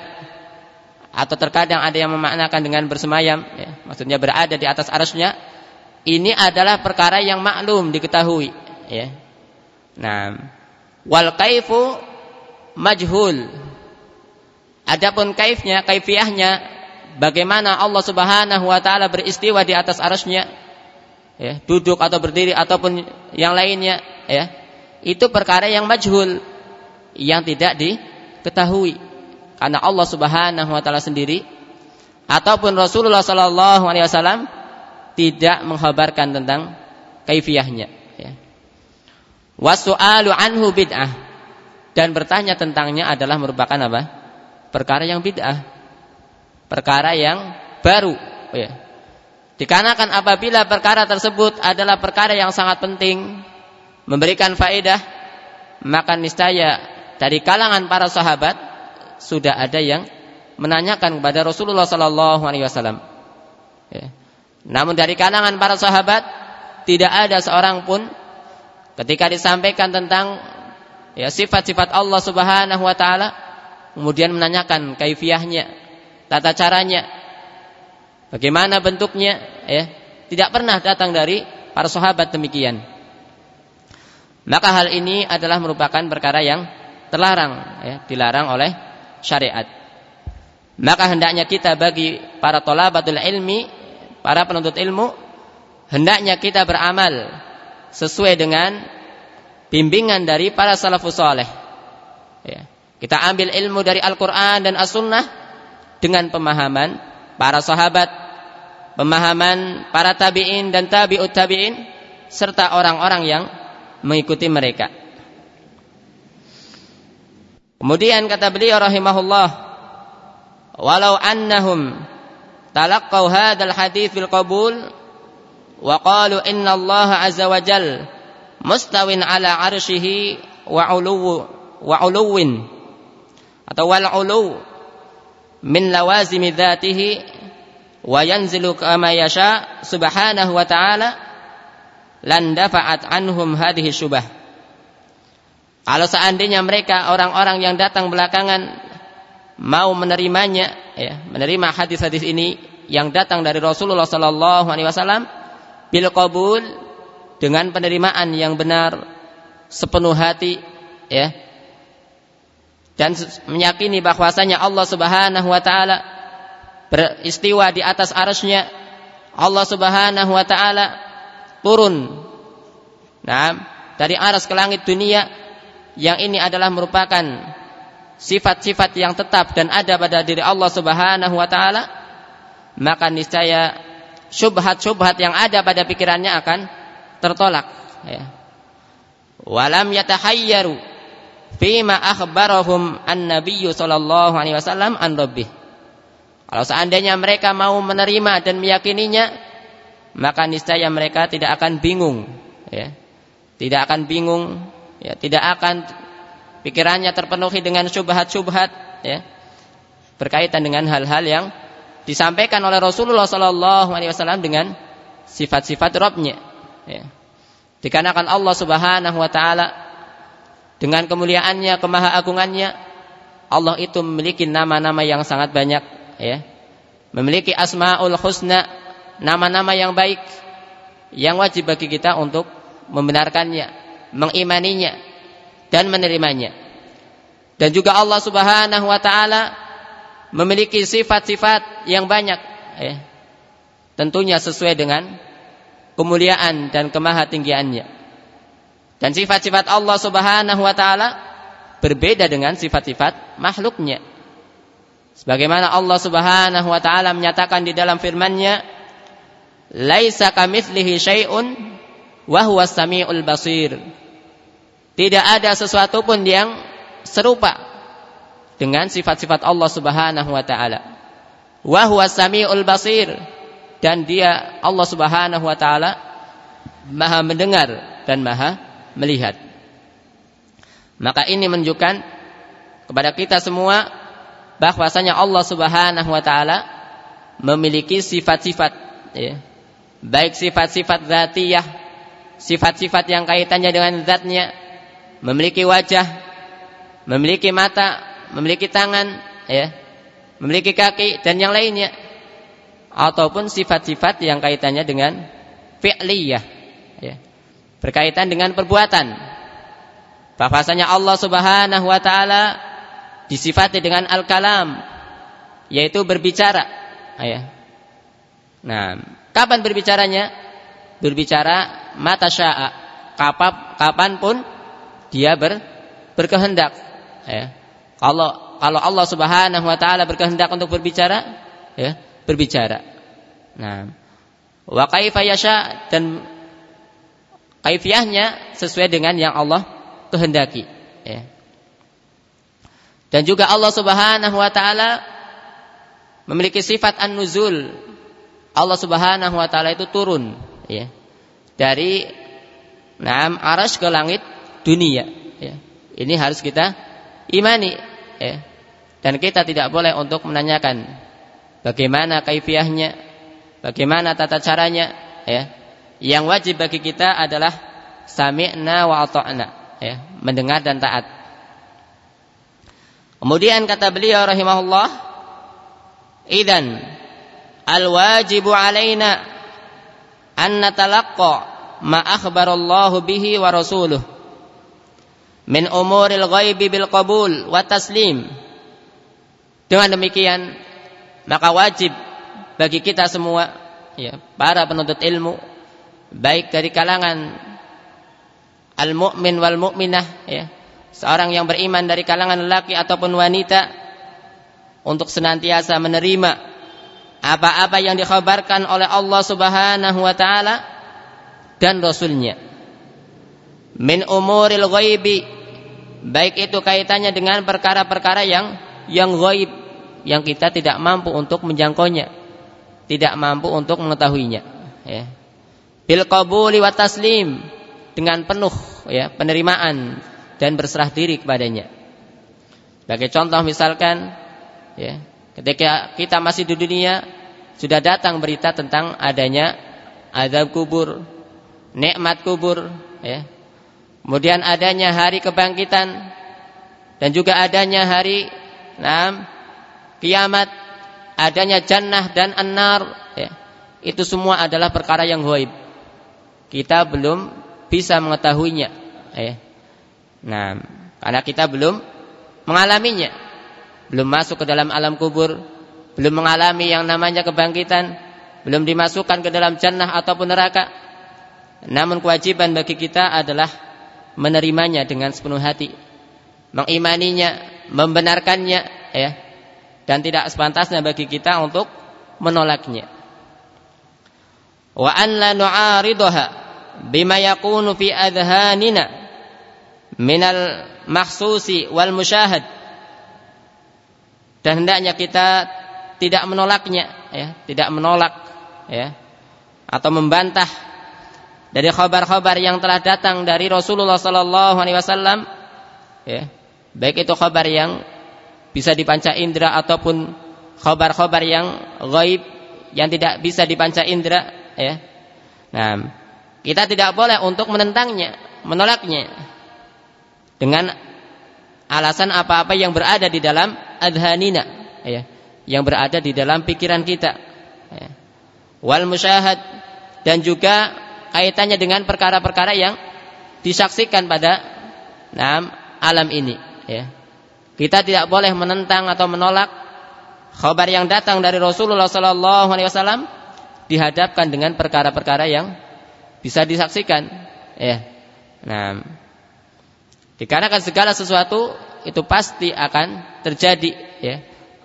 atau terkadang ada yang memaknakan dengan bersemayam, ya. maksudnya berada di atas arasnya. Ini adalah perkara yang maklum diketahui. Ya. Nah, wal kaifu majhul. Adapun kaifnya, kaifiahnya bagaimana Allah Subhanahu wa taala beristiwa di atas arasnya ya, duduk atau berdiri ataupun yang lainnya ya. Itu perkara yang majhul yang tidak diketahui karena Allah Subhanahu wa taala sendiri ataupun Rasulullah sallallahu alaihi wasallam tidak menghabarkan tentang kaifiahnya ya. Wasu'alu anhu bid'ah dan bertanya tentangnya adalah merupakan apa? Perkara yang bid'ah perkara yang baru ya. Dikarenakan apabila perkara tersebut adalah perkara yang sangat penting memberikan faedah maka niscaya dari kalangan para sahabat sudah ada yang menanyakan kepada Rasulullah sallallahu alaihi wasallam. Ya. Namun dari kalangan para sahabat tidak ada seorang pun ketika disampaikan tentang ya sifat-sifat Allah Subhanahu wa taala kemudian menanyakan kaifiahnya tata caranya, bagaimana bentuknya, ya, tidak pernah datang dari para sahabat demikian. Maka hal ini adalah merupakan perkara yang terlarang, ya, dilarang oleh syariat. Maka hendaknya kita bagi para tolabatul ilmi, para penuntut ilmu, hendaknya kita beramal sesuai dengan bimbingan dari para salafus saleh. Ya. Kita ambil ilmu dari Al-Quran dan As-Sunnah dengan pemahaman para sahabat, pemahaman para tabi'in dan tabi'ut tabi'in serta orang-orang yang mengikuti mereka. Kemudian kata beliau rahimahullah, walau annahum talaqqau hadzal hadits bil qabul wa qalu inna Allah azza wa jal mustawin ala arsyihi wa uluw wa uluwin atau wal ulu min lawazimi dzatihi wa yanzilu kama yasha subhanahu wa ta'ala lan dafa'at anhum hadhihi syubah. Kalau seandainya mereka orang-orang yang datang belakangan mau menerimanya ya menerima hadis-hadis ini yang datang dari Rasulullah sallallahu alaihi wasallam bil qabul dengan penerimaan yang benar sepenuh hati ya dan meyakini bahwasanya Allah Subhanahu wa taala beristiwa di atas arasnya Allah Subhanahu wa taala turun. Nah dari aras ke langit dunia yang ini adalah merupakan sifat-sifat yang tetap dan ada pada diri Allah Subhanahu wa taala maka niscaya syubhat-syubhat yang ada pada pikirannya akan tertolak. Ya. Walam yatahayyaru fima akhbarahum an-nabiyyu sallallahu alaihi wasallam an rabbih. Kalau seandainya mereka mau menerima dan meyakininya, maka niscaya mereka tidak akan bingung, ya. Tidak akan bingung, ya, tidak akan pikirannya terpenuhi dengan syubhat-syubhat, ya. Berkaitan dengan hal-hal yang disampaikan oleh Rasulullah sallallahu alaihi wasallam dengan sifat-sifat Rabbnya, ya. Dikarenakan Allah Subhanahu wa taala dengan kemuliaannya, kemahaagungannya, Allah itu memiliki nama-nama yang sangat banyak, ya. Memiliki asmaul husna, nama-nama yang baik yang wajib bagi kita untuk membenarkannya, mengimaninya dan menerimanya. Dan juga Allah Subhanahu wa taala memiliki sifat-sifat yang banyak, ya. Tentunya sesuai dengan kemuliaan dan kemahatinggiannya. Dan sifat-sifat Allah Subhanahu wa taala berbeda dengan sifat-sifat makhluknya. Sebagaimana Allah Subhanahu wa taala menyatakan di dalam firman-Nya, "Laisa kamitslihi syai'un wa huwas samiul basir." Tidak ada sesuatu pun yang serupa dengan sifat-sifat Allah Subhanahu wa taala. Wa huwas samiul basir dan dia Allah Subhanahu wa taala Maha mendengar dan Maha melihat. Maka ini menunjukkan kepada kita semua bahwasanya Allah Subhanahu wa taala memiliki sifat-sifat ya. Baik sifat-sifat zatiyah, sifat-sifat yang kaitannya dengan zatnya, memiliki wajah, memiliki mata, memiliki tangan, ya, memiliki kaki dan yang lainnya. Ataupun sifat-sifat yang kaitannya dengan fi'liyah, ya berkaitan dengan perbuatan. Bahwasanya Allah Subhanahu wa taala disifati dengan al-kalam yaitu berbicara. Ya. Nah, kapan berbicaranya? Berbicara mata sya'a. Kapan kapan pun dia ber, berkehendak. Ya. Kalau kalau Allah Subhanahu wa taala berkehendak untuk berbicara, ya, berbicara. Nah, wa kaifa yasha dan Kaifiahnya sesuai dengan yang Allah kehendaki. Ya. Dan juga Allah Subhanahu wa taala memiliki sifat an-nuzul. Allah Subhanahu wa taala itu turun ya. Dari Naam aras ke langit dunia ya. Ini harus kita imani ya. Dan kita tidak boleh untuk menanyakan bagaimana kaifiahnya, bagaimana tata caranya ya yang wajib bagi kita adalah sami'na wa ya, mendengar dan taat. Kemudian kata beliau rahimahullah, "Idzan al-wajibu alaina an natalaqqa ma akhbarallahu bihi wa rasuluh min umuril ghaibi bil qabul wa taslim." Dengan demikian, maka wajib bagi kita semua ya, para penuntut ilmu baik dari kalangan al-mu'min wal mu'minah ya seorang yang beriman dari kalangan lelaki ataupun wanita untuk senantiasa menerima apa-apa yang dikhabarkan oleh Allah Subhanahu wa taala dan rasulnya. Min umuril ghaibi baik itu kaitannya dengan perkara-perkara yang yang ghaib yang kita tidak mampu untuk menjangkaunya tidak mampu untuk mengetahuinya ya. Bil qabuli wa taslim dengan penuh ya penerimaan dan berserah diri kepadanya sebagai contoh misalkan ya ketika kita masih di dunia sudah datang berita tentang adanya azab kubur nikmat kubur ya Kemudian adanya hari kebangkitan dan juga adanya hari nah, kiamat, adanya jannah dan an-nar ya. Itu semua adalah perkara yang gaib. Kita belum bisa mengetahuinya ya. Nah, karena kita belum mengalaminya. Belum masuk ke dalam alam kubur, belum mengalami yang namanya kebangkitan, belum dimasukkan ke dalam jannah ataupun neraka. Namun kewajiban bagi kita adalah menerimanya dengan sepenuh hati, mengimaninya, membenarkannya, ya, dan tidak sepantasnya bagi kita untuk menolaknya. Wa an la nu'aridaha bima yakunu fi adhanina minal makhsusi wal musyahad dan hendaknya kita tidak menolaknya ya tidak menolak ya atau membantah dari khabar-khabar yang telah datang dari Rasulullah sallallahu alaihi wasallam ya baik itu khabar yang bisa dipanca indera ataupun khabar-khabar yang gaib yang tidak bisa dipanca indera ya. Nah kita tidak boleh untuk menentangnya menolaknya dengan alasan apa-apa yang berada di dalam adhanina ya yang berada di dalam pikiran kita ya. wal musyahad dan juga kaitannya dengan perkara-perkara yang disaksikan pada nah, alam ini ya. Kita tidak boleh menentang atau menolak khabar yang datang dari Rasulullah wasallam dihadapkan dengan perkara-perkara yang bisa disaksikan ya. Nah, dikarenakan segala sesuatu itu pasti akan terjadi ya.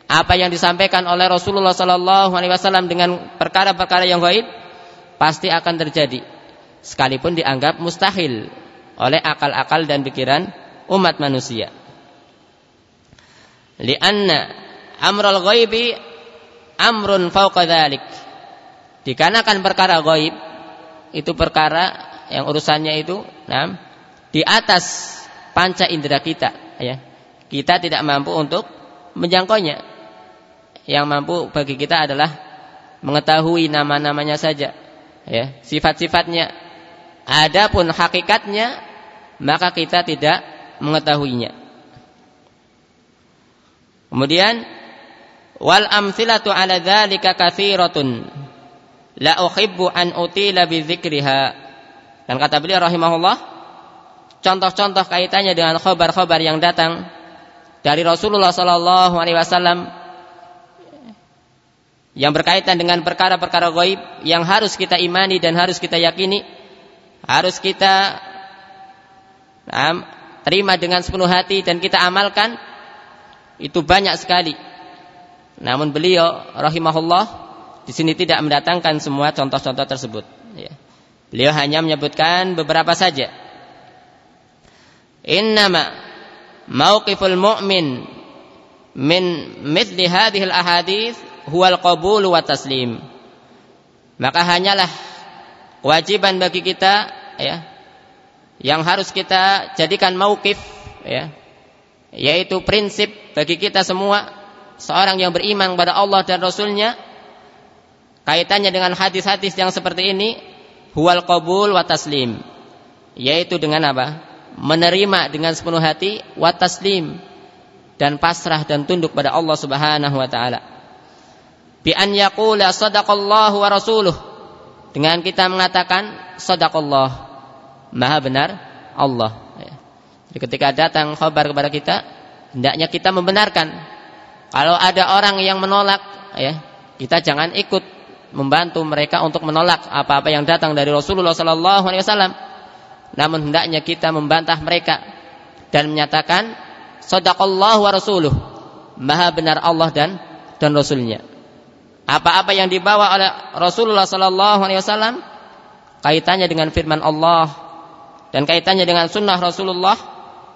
Apa yang disampaikan oleh Rasulullah sallallahu alaihi wasallam dengan perkara-perkara yang gaib pasti akan terjadi sekalipun dianggap mustahil oleh akal-akal dan pikiran umat manusia. Lianna amrul ghaibi amrun fauqa dzalik. Dikarenakan perkara gaib itu perkara yang urusannya itu nah, di atas panca indera kita ya. Kita tidak mampu untuk menjangkaunya. Yang mampu bagi kita adalah mengetahui nama-namanya saja ya, sifat-sifatnya Adapun hakikatnya maka kita tidak mengetahuinya. Kemudian wal amthilatu ala dzalika katsiratun la uhibbu an utila bi. Dan kata beliau rahimahullah contoh-contoh kaitannya dengan khabar-khabar yang datang dari Rasulullah sallallahu alaihi wasallam yang berkaitan dengan perkara-perkara gaib yang harus kita imani dan harus kita yakini harus kita terima dengan sepenuh hati dan kita amalkan itu banyak sekali. Namun beliau rahimahullah di sini tidak mendatangkan semua contoh-contoh tersebut. Ya. Beliau hanya menyebutkan beberapa saja. Innama mauqiful mu'min min mithli hadhil ahadith huwal qabul. Maka hanyalah kewajiban bagi kita ya yang harus kita jadikan mauqif ya yaitu prinsip bagi kita semua seorang yang beriman kepada Allah dan Rasulnya kaitannya dengan hadis-hadis yang seperti ini huwal qabul wa taslim yaitu dengan apa menerima dengan sepenuh hati wa taslim dan pasrah dan tunduk pada Allah Subhanahu wa taala bi an yaqula sadaqallahu wa rasuluh dengan kita mengatakan sadaqallah maha benar Allah. Ya. Jadi ketika datang khabar kepada kita, hendaknya kita membenarkan. Kalau ada orang yang menolak, ya, kita jangan ikut membantu mereka untuk menolak apa-apa yang datang dari Rasulullah Sallallahu Alaihi Wasallam. Namun hendaknya kita membantah mereka dan menyatakan Sadaqallahu wa rasuluh Maha benar Allah dan dan Rasulnya Apa-apa yang dibawa oleh Rasulullah Sallallahu Alaihi Wasallam kaitannya dengan firman Allah dan kaitannya dengan sunnah Rasulullah,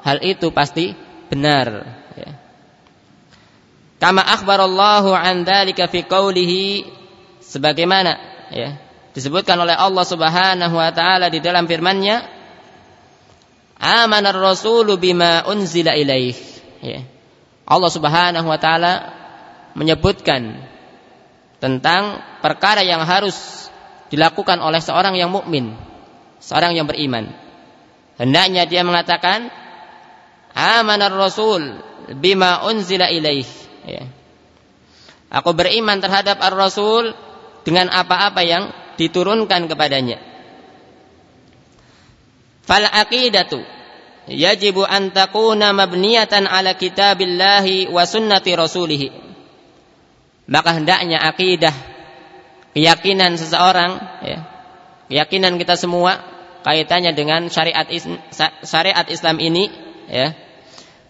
hal itu pasti benar. Ya. Kama akhbarallahu an dzalika fi qawlihi sebagaimana ya disebutkan oleh Allah Subhanahu wa taala di dalam firman-Nya Amanar rasulu bima unzila ilaih ya. Allah Subhanahu wa taala menyebutkan tentang perkara yang harus dilakukan oleh seorang yang mukmin, seorang yang beriman. Hendaknya dia mengatakan amanar rasul bima unzila ilaih ya. Aku beriman terhadap ar-rasul dengan apa-apa yang diturunkan kepadanya. Fal aqidatu yajibu an takuna mabniyatan ala kitabillahi wa sunnati rasulih. Maka hendaknya akidah keyakinan seseorang ya, keyakinan kita semua kaitannya dengan syariat syariat Islam ini ya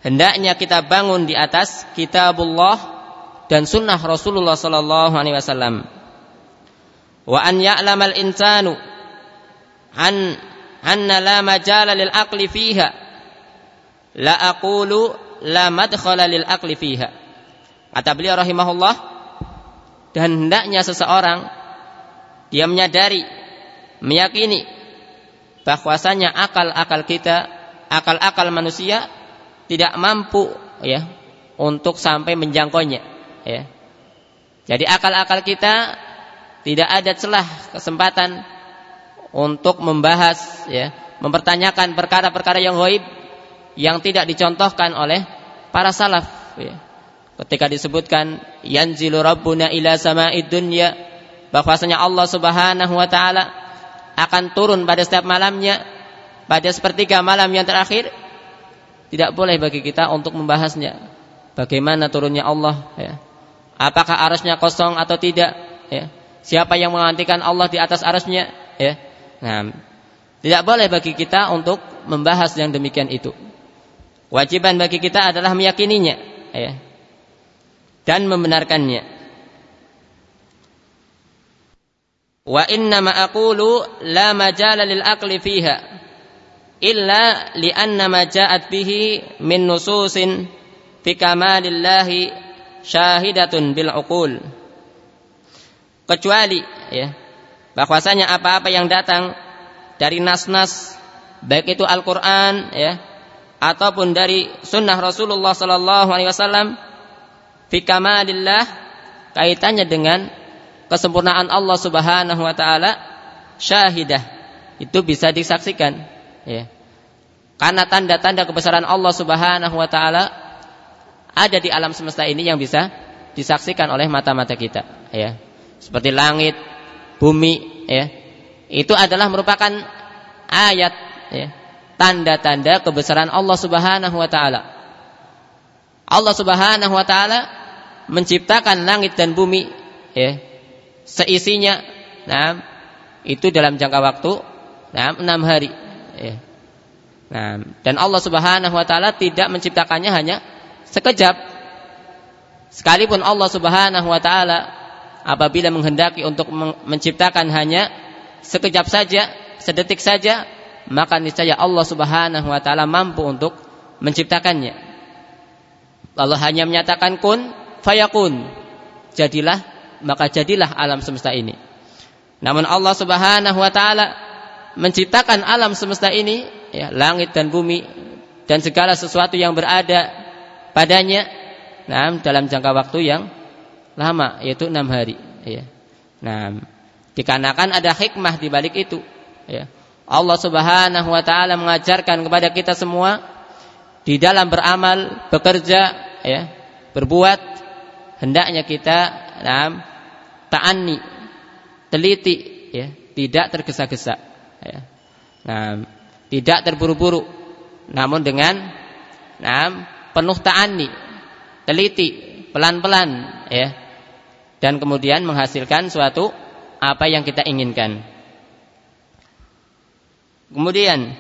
hendaknya kita bangun di atas kitabullah dan sunnah Rasulullah sallallahu alaihi wasallam wa an ya'lamal insanu an anna la majala lil aqli fiha la aqulu la madkhala lil aqli fiha kata beliau rahimahullah dan hendaknya seseorang dia menyadari meyakini bahwasanya akal-akal kita, akal-akal manusia tidak mampu ya untuk sampai menjangkaunya ya. Jadi akal-akal kita tidak ada celah kesempatan untuk membahas ya, mempertanyakan perkara-perkara yang gaib yang tidak dicontohkan oleh para salaf ya. Ketika disebutkan yanzilu rabbuna ila sama'id dunya bahwasanya Allah Subhanahu wa taala akan turun pada setiap malamnya pada sepertiga malam yang terakhir tidak boleh bagi kita untuk membahasnya bagaimana turunnya Allah ya. apakah arasnya kosong atau tidak ya. siapa yang menggantikan Allah di atas arasnya ya. Nah, tidak boleh bagi kita untuk membahas yang demikian itu wajiban bagi kita adalah meyakininya ya. dan membenarkannya Wa inna ma aqulu la majala lil aqli fiha illa li anna ma ja'at bihi min nususin fi kamalillahi syahidatun bil uqul. Kecuali ya bahwasanya apa-apa yang datang dari nas-nas baik itu Al-Qur'an ya ataupun dari sunnah Rasulullah sallallahu alaihi wasallam fi kamalillah kaitannya dengan kesempurnaan Allah Subhanahu wa taala syahidah. Itu bisa disaksikan ya. Karena tanda-tanda kebesaran Allah Subhanahu wa taala ada di alam semesta ini yang bisa disaksikan oleh mata-mata kita ya. Seperti langit bumi ya. Itu adalah merupakan ayat ya. Tanda-tanda kebesaran Allah Subhanahu wa taala. Allah Subhanahu wa taala menciptakan langit dan bumi ya. Seisinya nah itu dalam jangka waktu nah enam hari ya. nah dan Allah Subhanahu wa taala tidak menciptakannya hanya sekejap. Sekalipun Allah Subhanahu wa taala apabila menghendaki untuk menciptakan hanya sekejap saja sedetik saja maka niscaya Allah Subhanahu wa taala mampu untuk menciptakannya lalu hanya menyatakan kun fayakun jadilah maka jadilah alam semesta ini. Namun Allah Subhanahu wa taala menciptakan alam semesta ini, ya, langit dan bumi dan segala sesuatu yang berada padanya nah, dalam jangka waktu yang lama yaitu enam hari ya. Nah, dikarenakan ada hikmah di balik itu ya. Allah Subhanahu wa taala mengajarkan kepada kita semua di dalam beramal, bekerja ya, berbuat hendaknya kita nah, ta'anni, teliti, ya, tidak tergesa-gesa. Ya. Nah, tidak terburu-buru, namun dengan nah, penuh ta'anni, teliti, pelan-pelan, ya, dan kemudian menghasilkan suatu apa yang kita inginkan. Kemudian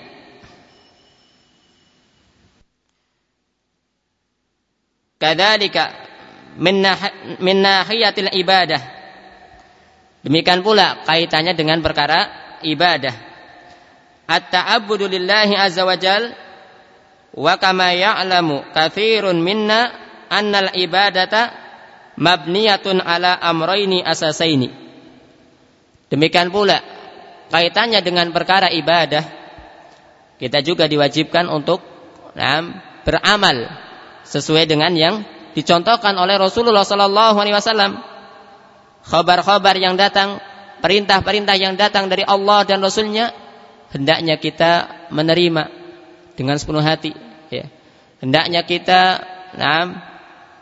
kadzalika min nahiyatil ibadah Demikian pula kaitannya dengan perkara ibadah. at-ta'abbudu lillahi azza wa jal wa kama ya'lamu katsirun minna annal ibadata mabniyatun ala amrayni asasaini. Demikian pula kaitannya dengan perkara ibadah kita juga diwajibkan untuk nah, beramal sesuai dengan yang dicontohkan oleh Rasulullah sallallahu alaihi wasallam. Khabar-khabar yang datang perintah-perintah yang datang dari Allah dan Rasulnya hendaknya kita menerima dengan sepenuh hati ya. hendaknya kita nah,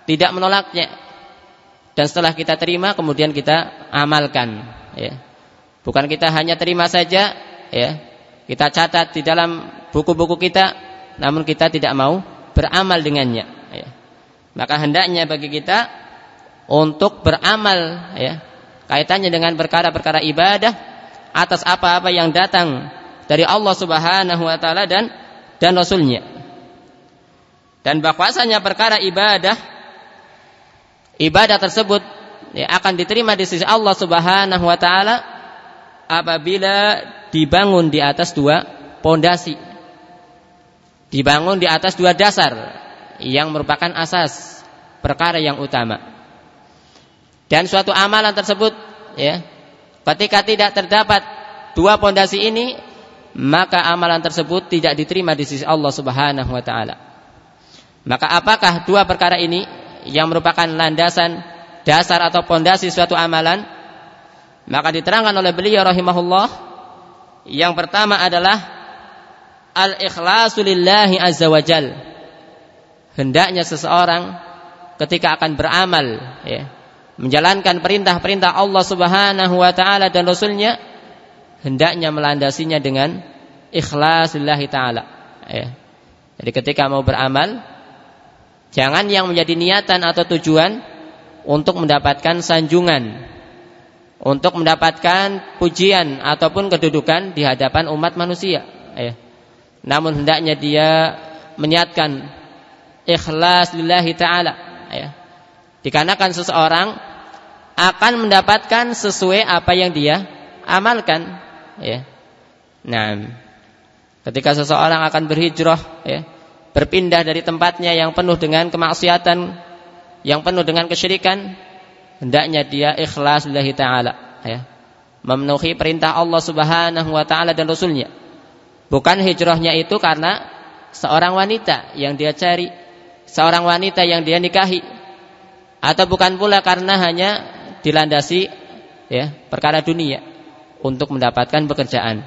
tidak menolaknya dan setelah kita terima kemudian kita amalkan ya. bukan kita hanya terima saja ya kita catat di dalam buku-buku kita namun kita tidak mau beramal dengannya ya. maka hendaknya bagi kita untuk beramal ya kaitannya dengan perkara-perkara ibadah atas apa-apa yang datang dari Allah Subhanahu wa taala dan dan rasulnya. Dan bahwasanya perkara ibadah ibadah tersebut ya, akan diterima di sisi Allah Subhanahu wa taala apabila dibangun di atas dua pondasi. Dibangun di atas dua dasar yang merupakan asas perkara yang utama. Dan suatu amalan tersebut ya ketika tidak terdapat dua pondasi ini maka amalan tersebut tidak diterima di sisi Allah Subhanahu wa taala. Maka apakah dua perkara ini yang merupakan landasan dasar atau pondasi suatu amalan? Maka diterangkan oleh beliau rahimahullah yang pertama adalah al-ikhlasu lillahi azza wajal. Hendaknya seseorang ketika akan beramal ya, menjalankan perintah-perintah Allah Subhanahu wa taala dan rasulnya hendaknya melandasinya dengan ikhlas lillahi taala ya. Jadi ketika mau beramal jangan yang menjadi niatan atau tujuan untuk mendapatkan sanjungan untuk mendapatkan pujian ataupun kedudukan di hadapan umat manusia ya. Namun hendaknya dia meniatkan ikhlas lillahi taala ya. Dikarenakan seseorang akan mendapatkan sesuai apa yang dia amalkan ya. Nah, ketika seseorang akan berhijrah ya, berpindah dari tempatnya yang penuh dengan kemaksiatan, yang penuh dengan kesyirikan, hendaknya dia ikhlas lillahi taala ya. Memenuhi perintah Allah Subhanahu wa taala dan rasulnya. Bukan hijrahnya itu karena seorang wanita yang dia cari, seorang wanita yang dia nikahi. Atau bukan pula karena hanya dilandasi ya perkara dunia untuk mendapatkan pekerjaan.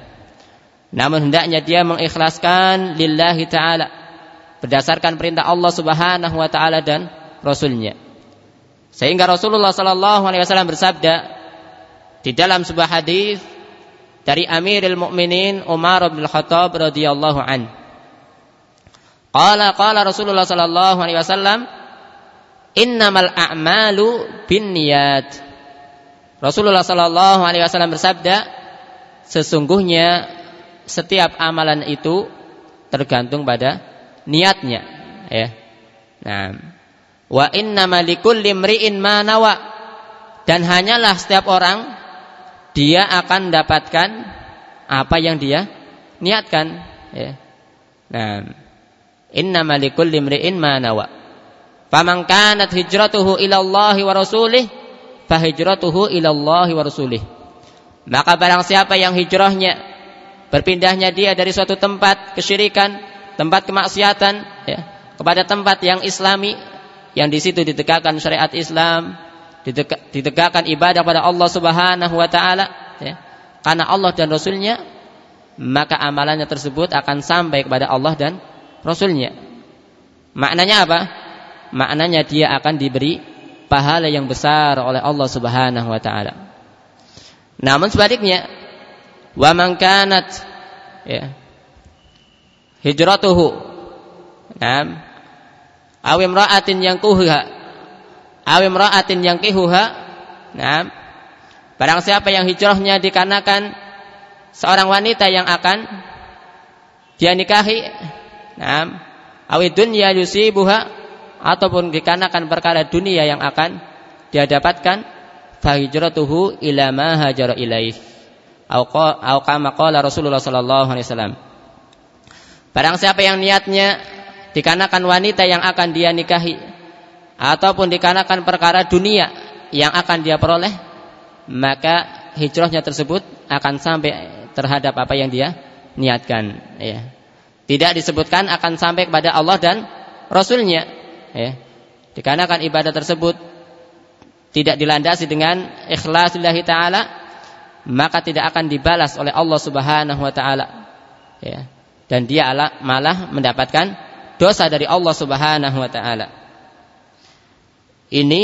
Namun hendaknya dia mengikhlaskan lillahi taala berdasarkan perintah Allah Subhanahu wa taala dan rasulnya. Sehingga Rasulullah sallallahu alaihi wasallam bersabda di dalam sebuah hadis dari Amirul Mukminin Umar bin Khattab radhiyallahu an. Qala qala Rasulullah sallallahu alaihi wasallam innamal a'malu binniyat Rasulullah Shallallahu Alaihi Wasallam bersabda, sesungguhnya setiap amalan itu tergantung pada niatnya. Ya. Nah, wa inna malikul limriin manawa dan hanyalah setiap orang dia akan mendapatkan apa yang dia niatkan. Ya. Nah, inna malikul limriin manawa. Faman kanat hijratuhu ila Allah wa rasulih fahijratuhu ilallahi wa rasulih. Maka barang siapa yang hijrahnya berpindahnya dia dari suatu tempat kesyirikan, tempat kemaksiatan ya, kepada tempat yang islami yang di situ ditegakkan syariat Islam, ditegakkan ibadah pada Allah Subhanahu wa taala ya. Karena Allah dan Rasulnya maka amalannya tersebut akan sampai kepada Allah dan Rasulnya. Maknanya apa? Maknanya dia akan diberi pahala yang besar oleh Allah Subhanahu wa taala. Namun sebaliknya, wa man kanat ya hijratuhu. Nam aw imra'atin yankuha aw imra'atin yankihuha nam barang siapa yang hijrahnya dikarenakan seorang wanita yang akan dia nikahi. Nam awi dunya yusibuha. Ataupun dikarenakan perkara dunia yang akan dia dapatkan. Fahijratuhu ila ma hajara ilaih. Kama qala Rasulullah sallallahu alaihi wasallam. Barang siapa yang niatnya dikarenakan wanita yang akan dia nikahi ataupun dikarenakan perkara dunia yang akan dia peroleh, maka hijrahnya tersebut akan sampai terhadap apa yang dia niatkan ya. Tidak disebutkan akan sampai kepada Allah dan Rasulnya ya. Dikarenakan ibadah tersebut tidak dilandasi dengan ikhlas lillahi taala, maka tidak akan dibalas oleh Allah Subhanahu wa taala. Ya. Dan dia malah mendapatkan dosa dari Allah Subhanahu wa taala. Ini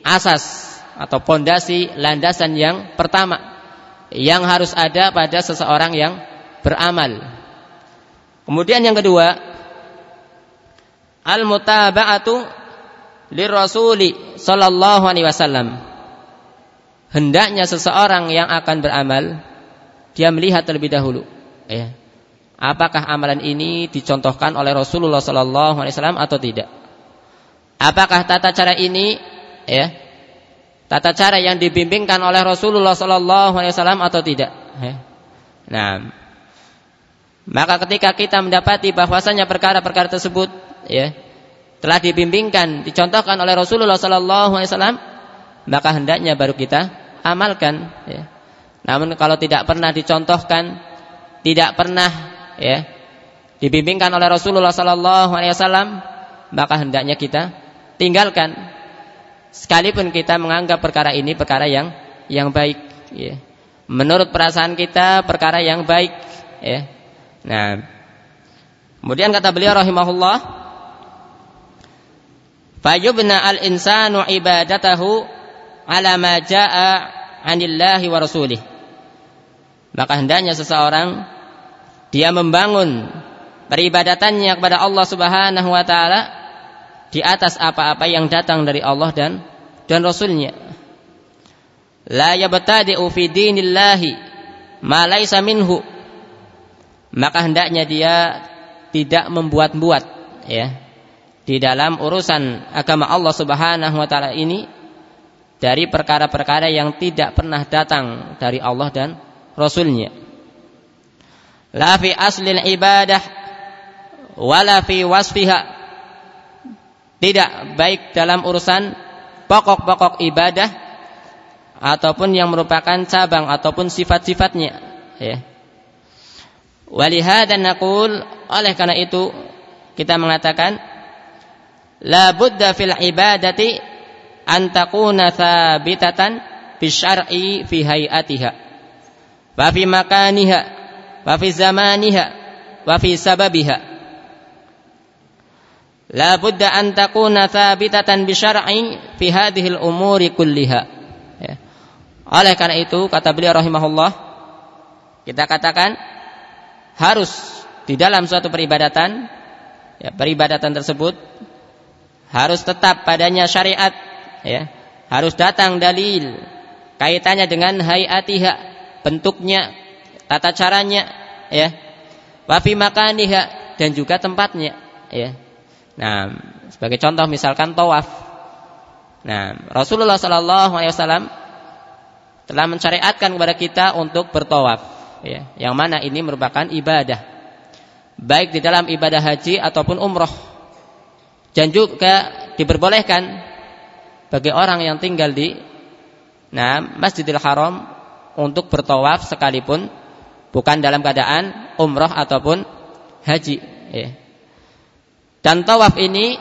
asas atau pondasi landasan yang pertama yang harus ada pada seseorang yang beramal. Kemudian yang kedua, al-mutaba'atu lirrasuli sallallahu alaihi wasallam. Hendaknya seseorang yang akan beramal dia melihat terlebih dahulu ya. Apakah amalan ini dicontohkan oleh Rasulullah wasallam atau tidak? Apakah tata cara ini ya tata cara yang dibimbingkan oleh Rasulullah wasallam atau tidak? Ya. Nah, maka ketika kita mendapati bahwasanya perkara-perkara tersebut ya telah dibimbingkan, dicontohkan oleh Rasulullah wasallam, maka hendaknya baru kita amalkan ya. Namun kalau tidak pernah dicontohkan, tidak pernah ya dibimbingkan oleh Rasulullah sallallahu alaihi wasallam, maka hendaknya kita tinggalkan. Sekalipun kita menganggap perkara ini perkara yang yang baik ya. Menurut perasaan kita perkara yang baik ya. Nah, kemudian kata beliau rahimahullah Fayubna al-insanu ibadatahu ala ma 'anillahi wa rasulih. Maka hendaknya seseorang dia membangun peribadatannya kepada Allah Subhanahu wa taala di atas apa-apa yang datang dari Allah dan dan Rasulnya. La yabtadi'u fi dinillahi ma laisa minhu. Maka hendaknya dia tidak membuat-buat ya di dalam urusan agama Allah Subhanahu wa taala ini dari perkara-perkara yang tidak pernah datang dari Allah dan Rasulnya. La fi aslil ibadah wala fi wasfiha. Tidak baik dalam urusan pokok-pokok ibadah ataupun yang merupakan cabang ataupun sifat-sifatnya, ya. Walihada naqul oleh karena itu kita mengatakan la budda fil ibadati an takuna thabitatan fi syar'i fi hayatiha wa fi makaniha wa fi zamaniha wa fi sababiha. La budda an takuna thabitatan bi syar'i fi hadhihi al umuri kulliha. Ya. oleh karena itu kata beliau rahimahullah kita katakan harus di dalam suatu peribadatan ya peribadatan tersebut harus tetap padanya syariat ya. Harus datang dalil kaitannya dengan hayatiha bentuknya tata caranya ya. Wafi makaniha dan juga tempatnya ya. Nah sebagai contoh misalkan tawaf. Nah Rasulullah Shallallahu Alaihi Wasallam telah mensyariatkan kepada kita untuk bertawaf ya. Yang mana ini merupakan ibadah. Baik di dalam ibadah haji ataupun umroh. Dan juga diperbolehkan bagi orang yang tinggal di nah Masjidil Haram untuk bertawaf sekalipun bukan dalam keadaan umroh ataupun haji. Ya. Dan tawaf ini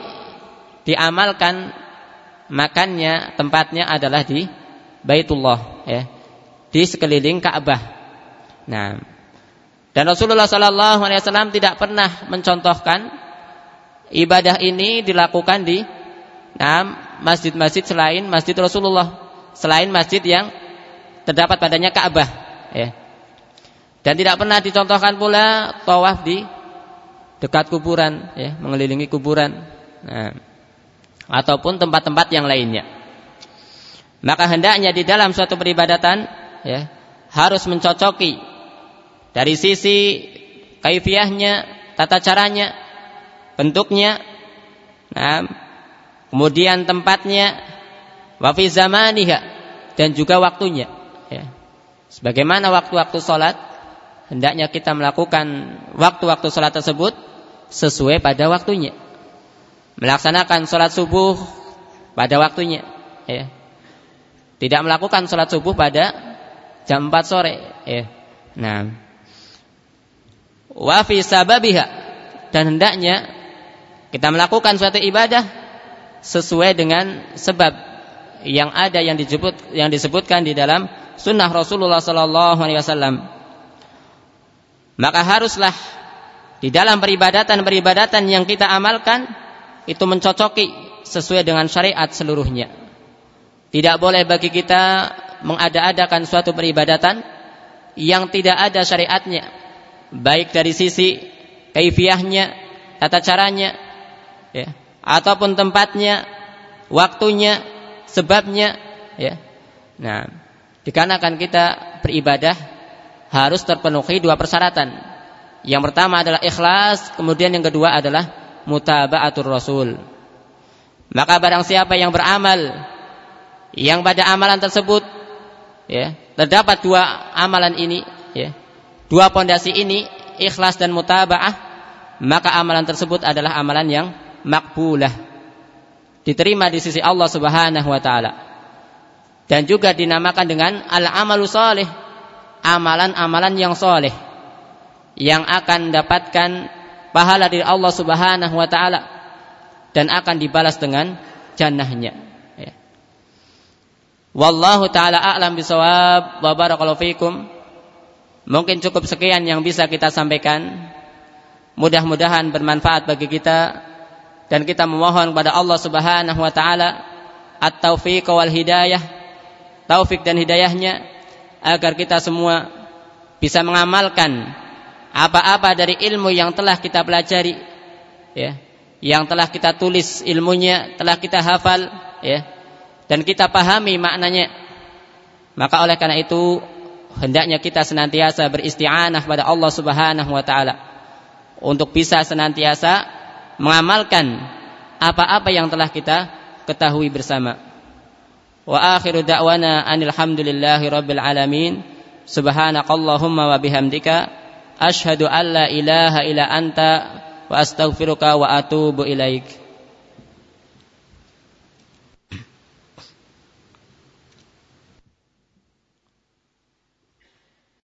diamalkan makannya tempatnya adalah di Baitullah ya di sekeliling Ka'bah. Nah, dan Rasulullah Shallallahu Alaihi Wasallam tidak pernah mencontohkan ibadah ini dilakukan di nah, masjid-masjid selain masjid Rasulullah, selain masjid yang terdapat padanya Ka'bah, ya. Dan tidak pernah dicontohkan pula tawaf di dekat kuburan, ya, mengelilingi kuburan. Nah, ataupun tempat-tempat yang lainnya. Maka hendaknya di dalam suatu peribadatan ya, harus mencocoki dari sisi kaifiahnya, tata caranya bentuknya, nah, kemudian tempatnya, wafi zamaniha dan juga waktunya. Ya. Sebagaimana waktu-waktu sholat, hendaknya kita melakukan waktu-waktu sholat tersebut sesuai pada waktunya. Melaksanakan sholat subuh pada waktunya. Ya. Tidak melakukan sholat subuh pada jam 4 sore. Ya. Nah, wafi sababiha dan hendaknya kita melakukan suatu ibadah sesuai dengan sebab yang ada yang disebut yang disebutkan di dalam sunnah Rasulullah Sallallahu Alaihi Wasallam. Maka haruslah di dalam peribadatan-peribadatan yang kita amalkan itu mencocoki sesuai dengan syariat seluruhnya. Tidak boleh bagi kita mengada-adakan suatu peribadatan yang tidak ada syariatnya, baik dari sisi kaifiahnya, tata caranya, ya, ataupun tempatnya, waktunya, sebabnya, ya. Nah, Dikarenakan kita beribadah harus terpenuhi dua persyaratan. Yang pertama adalah ikhlas, kemudian yang kedua adalah mutaba'atur rasul. Maka barang siapa yang beramal yang pada amalan tersebut ya, terdapat dua amalan ini ya. Dua pondasi ini ikhlas dan mutaba'ah, maka amalan tersebut adalah amalan yang makbulah. Diterima di sisi Allah Subhanahu wa taala dan juga dinamakan dengan al-amalu soleh amalan-amalan yang soleh yang akan mendapatkan pahala dari Allah Subhanahu wa taala dan akan dibalas dengan jannahnya. Ya. Wallahu taala a'lam bisawab. Wa barakallahu fikum. Mungkin cukup sekian yang bisa kita sampaikan. Mudah-mudahan bermanfaat bagi kita dan kita memohon kepada Allah Subhanahu wa taala at-taufiq wal hidayah taufik dan hidayahnya agar kita semua bisa mengamalkan apa-apa dari ilmu yang telah kita pelajari ya. Yang telah kita tulis ilmunya telah kita hafal ya. Dan kita pahami maknanya. Maka oleh karena itu hendaknya kita senantiasa beristi'anah pada Allah Subhanahu wa taala. Untuk bisa senantiasa mengamalkan apa-apa yang telah kita ketahui bersama وآخر دعوانا أن الحمد لله رب العالمين. سبحانك اللهم وبحمدك أشهد أن لا إله إلا أنت وأستغفرك وأتوب إليك.